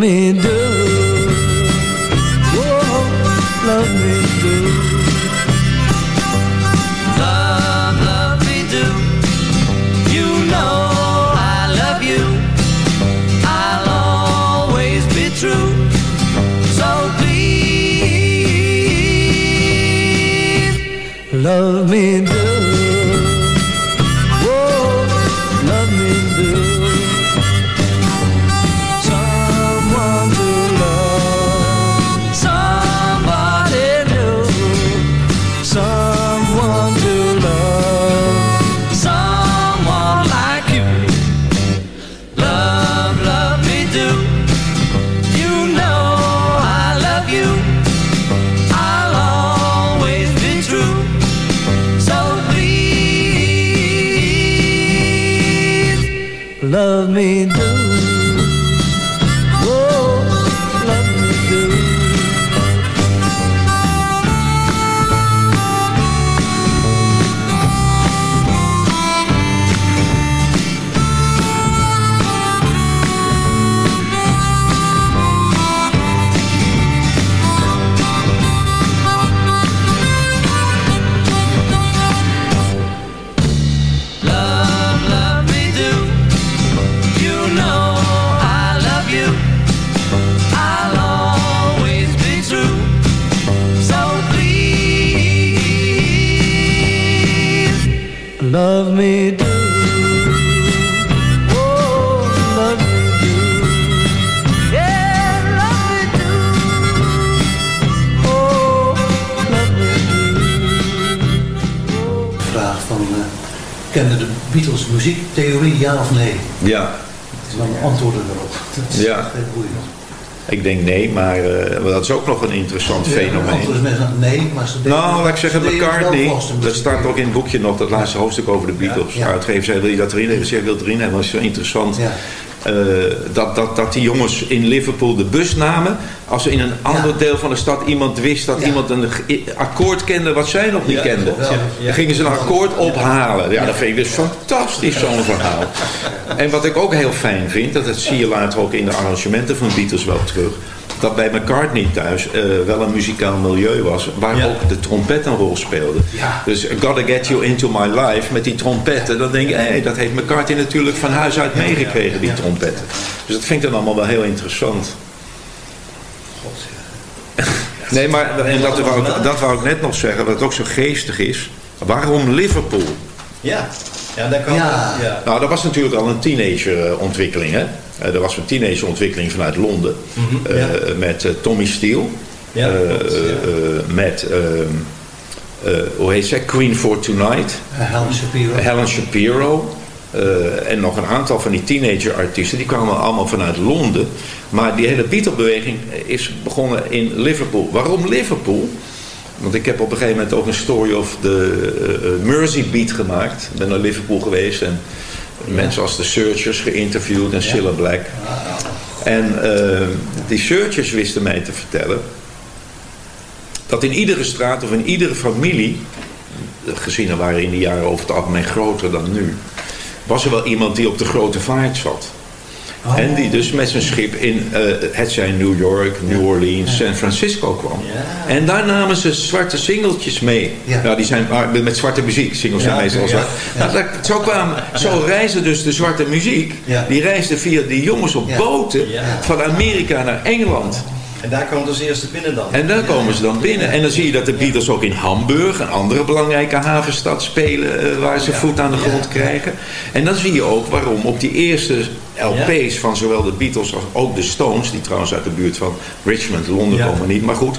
Speaker 13: Me do.
Speaker 7: Is
Speaker 10: Ja.
Speaker 7: echt heel boeiend.
Speaker 10: ik denk nee, maar eh, dat is ook nog een interessant
Speaker 7: Ja,
Speaker 10: fenomeen.
Speaker 7: Nee, maar ze.
Speaker 10: Nou, laat ik zeggen, McCartney, dat staat ook in het boekje nog, dat laatste hoofdstuk over de Beatles.
Speaker 7: Ja.
Speaker 10: De uitgever zei, wil je dat erin hebben? Ik wil het erin hebben, dat is zo interessant. Eh, dat, dat, dat die jongens in Liverpool de bus namen. Als in een ander deel van de stad iemand wist dat
Speaker 7: Ja.
Speaker 10: iemand een akkoord kende wat zij nog niet
Speaker 11: Ja,
Speaker 10: kenden. Dan gingen ze een akkoord ophalen. Ja, dat vind ik dus fantastisch, zo'n verhaal. En wat ik ook heel fijn vind, dat, dat zie je later ook in de arrangementen van de Beatles wel terug. Dat bij McCartney thuis eh, wel een muzikaal milieu was waar
Speaker 11: Ja.
Speaker 10: ook de trompet een rol speelde.
Speaker 7: Ja.
Speaker 10: Dus Gotta Get You Into My Life met die trompetten. Dan denk je, hé, dat heeft McCartney natuurlijk van huis uit meegekregen, die trompetten. Dus dat vind ik dan allemaal wel heel interessant. *laughs* Nee, maar en dat, wou ik, dat wou ik net nog zeggen, wat ook zo geestig is. Waarom Liverpool?
Speaker 11: Ja, ja kan
Speaker 7: Ja.
Speaker 11: ja.
Speaker 10: Nou, dat was natuurlijk al een teenagerontwikkeling. Hè? Eh, Er was een teenagerontwikkeling vanuit Londen.
Speaker 11: Mhm,
Speaker 10: eh,
Speaker 11: ja.
Speaker 10: Met eh, Tommy Steele.
Speaker 11: Ja,
Speaker 10: Eh,
Speaker 11: klopt,
Speaker 10: eh, met, ehm, eh, hoe heet zij? Queen for Tonight.
Speaker 7: Eh, Helen Shapiro.
Speaker 10: Helen Shapiro. eh, en nog een aantal van die teenager-artiesten. Die kwamen allemaal vanuit Londen. Maar die hele Beatle-beweging is begonnen in Liverpool. Waarom Liverpool? Want ik heb op een gegeven moment ook een story of de eh, Mersey Beat gemaakt. Ik ben naar Liverpool geweest en mensen als de Searchers geïnterviewd en Cilla Black. En eh, die Searchers wisten mij te vertellen dat in iedere straat of in iedere familie, de gezinnen waren in die jaren over het algemeen groter dan nu, was er wel iemand die op de grote vaart zat.
Speaker 7: Oh.
Speaker 10: En die dus met zijn schip in, eh het zijn New York, New Orleans, San Francisco kwam.
Speaker 11: Ja.
Speaker 10: En daar namen ze zwarte singeltjes mee.
Speaker 7: Ja.
Speaker 10: Nou, die zijn met zwarte muziek. Singles zijn
Speaker 11: Ja,
Speaker 10: meestal zwart. Nou, dat- zo, kwamen, zo reisde dus de zwarte muziek. Die reisde via die jongens op boten van Amerika naar Engeland.
Speaker 11: En daar kwam dus eerst binnen dan.
Speaker 10: En daar komen ze dan binnen. En dan zie je dat de Beatles ook in Hamburg, een andere belangrijke havenstad, spelen eh, waar ze voet aan de grond krijgen. En dan zie je ook waarom op die eerste LP's van zowel de Beatles als ook de Stones, die trouwens uit de buurt van Richmond, Londen komen niet, maar goed.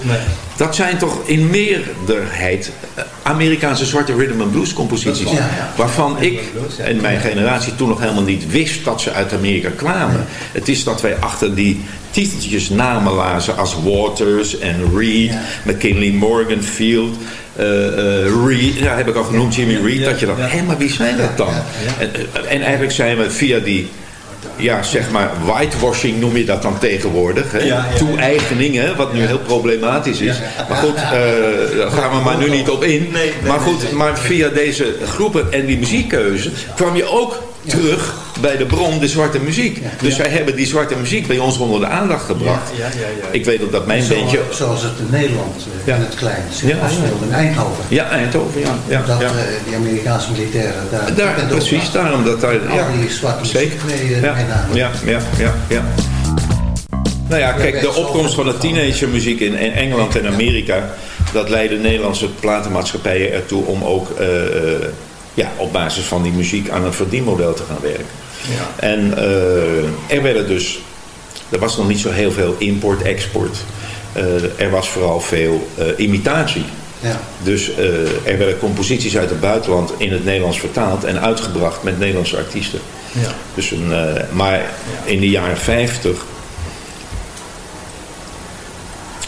Speaker 10: Dat zijn toch in meerderheid eh, Amerikaanse zwarte rhythm and blues composities.
Speaker 11: Ja.
Speaker 10: Waarvan ik en mijn generatie toen nog helemaal niet wist dat ze uit Amerika kwamen. Het is dat wij achter die titeltjes namen lazen als Waters en Reed, McKinley Morgan Field. eh, eh, Reed, ja, heb ik al genoemd, Jimmy Reed, dat je dacht,
Speaker 11: ja.
Speaker 10: hé, maar wie zijn dat dan? En, en eigenlijk zijn we via die, ja, zeg maar, whitewashing noem je dat dan tegenwoordig. Hè?
Speaker 11: Ja, ja, ja.
Speaker 10: Toe-eigening, hè, wat nu heel problematisch is. Maar goed, eh, daar gaan we maar nu niet op in.
Speaker 11: Nee, nee,
Speaker 10: maar goed,
Speaker 11: nee.
Speaker 10: maar via deze groepen en die muziekkeuze kwam je ook terug bij de bron, de zwarte muziek. Dus wij hebben die zwarte muziek bij ons onder de aandacht gebracht.
Speaker 11: Ja, ja, ja.
Speaker 10: Ik weet ook dat mijn
Speaker 7: Zo-
Speaker 10: bandje...
Speaker 7: Zoals het in Nederland eh,
Speaker 10: Ja.
Speaker 7: in het klein zich
Speaker 10: Ja.
Speaker 7: in Eindhoven.
Speaker 10: Ja, Eindhoven, ja. ja,
Speaker 7: dat eh, die Amerikaanse militairen daar...
Speaker 10: Daar, precies, daarom dat daar... Ja,
Speaker 7: Al die zwarte muziek mee,
Speaker 10: Ja, ja, ja, ja. Nou ja, kijk, de opkomst van de teenagermuziek in, in Engeland en Amerika... dat leidde Nederlandse platenmaatschappijen ertoe om ook... eh, eh, ja, op basis van die muziek aan een verdienmodel te gaan werken.
Speaker 11: Ja.
Speaker 10: En eh, er werden dus... Er was nog niet zo heel veel import-export. Er was vooral veel imitatie.
Speaker 7: Ja.
Speaker 10: Dus eh, er werden composities uit het buitenland in het Nederlands vertaald en uitgebracht met Nederlandse artiesten.
Speaker 11: Ja.
Speaker 10: Dus een, eh, maar in de jaren 50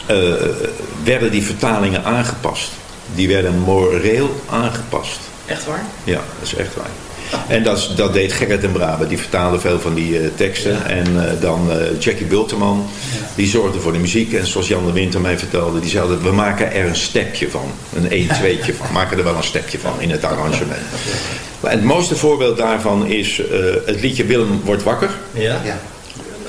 Speaker 10: eh, werden die vertalingen aangepast. Die werden moreel aangepast.
Speaker 11: Echt waar?
Speaker 10: Ja, dat is echt waar. En dat, dat deed Gerrit en Brabe. Die vertaalde veel van die eh, teksten. En eh, dan eh, Jackie Bulteman. Die zorgde voor de muziek. En zoals Jan de Winter mij vertelde. Die zei we maken er een stepje van. Een 1 2tje *laughs* van. Maken er wel een stepje van in het arrangement. En het mooiste voorbeeld daarvan is eh, het liedje Willem wordt wakker.
Speaker 11: Ja.
Speaker 7: ja.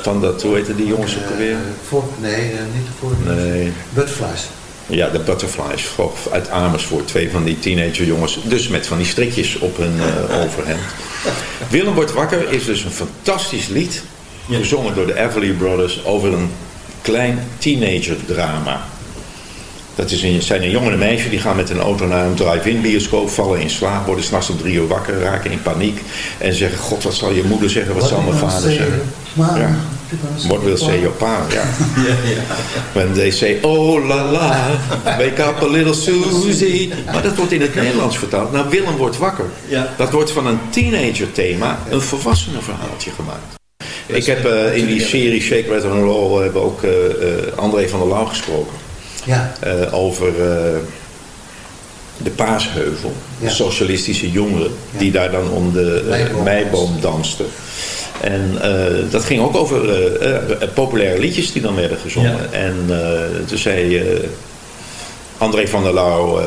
Speaker 10: Van dat, hoe heette die jongens ook alweer?
Speaker 7: Voor, nee, niet voor.
Speaker 10: Nee.
Speaker 7: Butterflies.
Speaker 10: Ja, de Butterflies uit Amersfoort. Twee van die teenagerjongens. Dus met van die strikjes op hun eh, overhemd. Willem wordt wakker is dus een fantastisch lied. Gezongen door de Everly Brothers over een klein teenagerdrama. Dat is een, zijn een jongen en meisje die gaan met een auto naar een drive-in bioscoop, vallen in slaap, worden s'nachts om drie uur wakker, raken in paniek en zeggen: God, wat zal je moeder zeggen, wat zal mijn vader zeggen? Ja. What will say your pa? Ja. When they say, oh la la, wake up a little Susie. Maar dat wordt in het Nederlands vertaald. Nou, Willem wordt wakker. Dat wordt van een teenager thema een volwassenen verhaaltje gemaakt. Ik heb eh, in die serie Shake, Rattle and Roll hebben we ook eh, eh, André van der Lauw gesproken.
Speaker 14: Ja.
Speaker 10: Eh, over eh, de Paasheuvel. De socialistische jongeren die daar dan om de eh, meiboom dansten. En eh, dat ging ook over eh, eh, populaire liedjes die dan werden gezongen. En toen zei André van der Lauw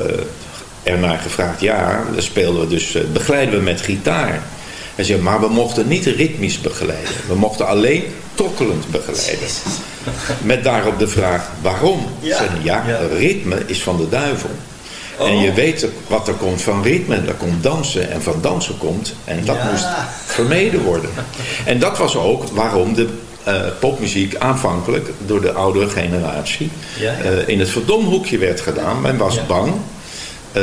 Speaker 10: ernaar gevraagd... ja, dan speelden we dus, begeleiden we met gitaar. Hij zei, maar we mochten niet ritmisch begeleiden. We mochten alleen tokkelend begeleiden. Met daarop de vraag, waarom?
Speaker 11: Ja.
Speaker 10: Ja, ritme is van de duivel. En je weet wat er komt van ritme. Er komt dansen en van dansen komt. En dat
Speaker 11: Ja.
Speaker 10: moest vermeden worden. En dat was ook waarom de eh, popmuziek aanvankelijk door de oudere generatie
Speaker 11: Ja, ja.
Speaker 10: eh, in het verdomhoekje werd gedaan. Men was bang. Eh,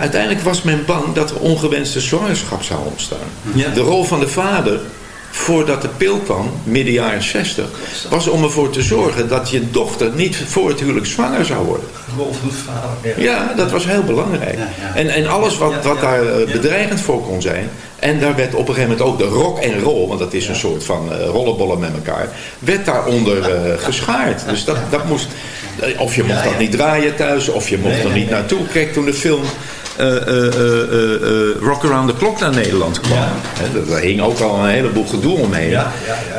Speaker 10: uiteindelijk was men bang dat er ongewenste zwangerschap zou ontstaan. De rol van de vader, voordat de pil kwam, midden jaren 60, was om ervoor te zorgen dat je dochter niet voor het huwelijk zwanger zou worden. Ja, dat was heel belangrijk. En, en alles wat, wat daar eh, bedreigend voor kon zijn. En daar werd op een gegeven moment ook de rock en roll, want dat is een soort van eh, rollenbollen met elkaar, werd daaronder eh, geschaard. Dus dat, dat moest, of je mocht dat niet draaien thuis, of je mocht er niet naartoe. Kijk, toen de film eh, eh, eh, Rock Around the Clock naar Nederland kwam, hè, daar- hing ook al een heleboel gedoe omheen.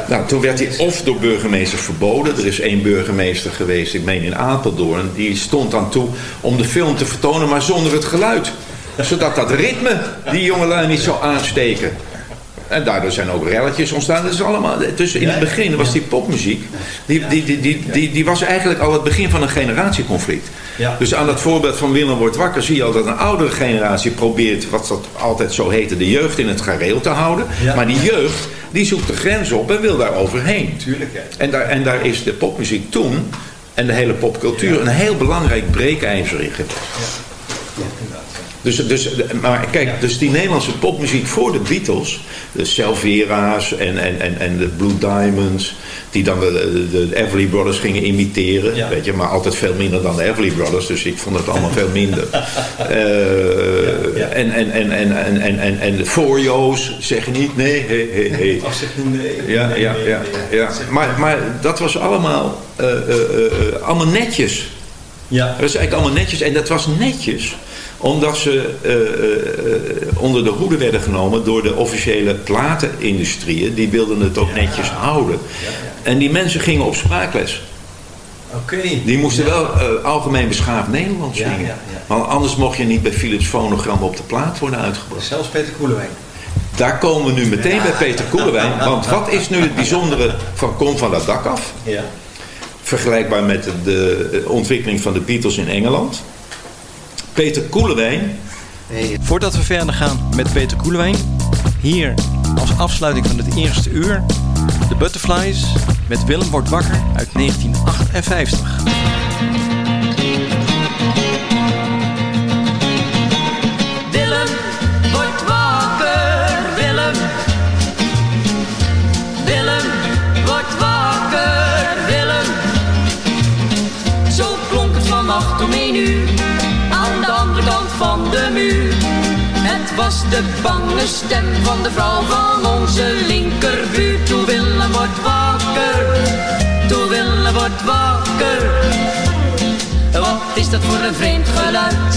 Speaker 10: Nou, toen werd hij of door burgemeesters verboden. Er is één burgemeester geweest, ik meen in Apeldoorn. Die stond aan toe om de film te vertonen, maar zonder het geluid. Zodat dat ritme die jongelui niet zou aansteken. En daardoor zijn ook relletjes ontstaan. Dat is allemaal, dus in het begin was die popmuziek... Die, die, die, die, die, die was eigenlijk al het begin van een generatieconflict.
Speaker 11: Ja.
Speaker 10: Dus aan dat voorbeeld van Willem wordt wakker... zie je al dat een oudere generatie probeert... wat dat altijd zo heette, de jeugd in het gareel te houden.
Speaker 11: Ja.
Speaker 10: Maar die jeugd, die zoekt de grens op en wil daar overheen.
Speaker 11: Tuurlijk, hè.
Speaker 10: En daar, en daar is de popmuziek toen... en de hele popcultuur een heel belangrijk breekijzer in geweest. Dus, dus, maar kijk, dus die Nederlandse popmuziek voor de Beatles, de Selvera's en, en, en, en de Blue Diamonds, die dan de, de, de Everly Brothers gingen imiteren, weet je, maar altijd veel minder dan de Everly Brothers, dus ik vond het allemaal veel minder. *laughs* Eh, En, en, en, en, en, en, en, en de Forio's zeggen niet nee.
Speaker 11: Of zeg nee.
Speaker 10: Ja, ja, ja, ja. Maar, maar dat was allemaal, eh, eh, allemaal netjes.
Speaker 11: Ja.
Speaker 10: Dat was eigenlijk allemaal netjes. En dat was netjes omdat ze eh, eh, eh, onder de hoede werden genomen door de officiële platenindustrieën. Die wilden het ook netjes houden. En die mensen gingen op spraakles.
Speaker 11: Oké.
Speaker 10: Die moesten wel algemeen beschaafd Nederlands zingen. Want anders mocht je niet bij Philips Fonogram op de plaat worden uitgebracht.
Speaker 11: Zelfs Peter Koelewijn.
Speaker 10: Daar komen we nu meteen bij Peter Koelewijn. Want wat is nu het bijzondere van Kom van dat dak af?
Speaker 11: Ja.
Speaker 10: Vergelijkbaar met de ontwikkeling van de Beatles in Engeland. Peter Koelewijn.
Speaker 6: Voordat we verder gaan met Peter Koelewijn, hier als afsluiting van het eerste uur de Butterflies met Willem wordt wakker uit 1958.
Speaker 13: Het was de bange stem van de vrouw van onze linkerbuurt. Toe Willem wordt wakker, toe Willem wordt wakker. Wat is dat voor een vreemd geluid?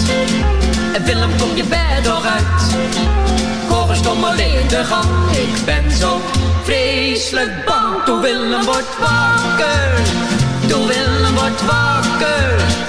Speaker 13: En Willem, kom je bed toch uit? Ik hoor een stomme gang. Ik ben zo vreselijk bang. Toe Willem wordt wakker. Toe Willem wordt wakker.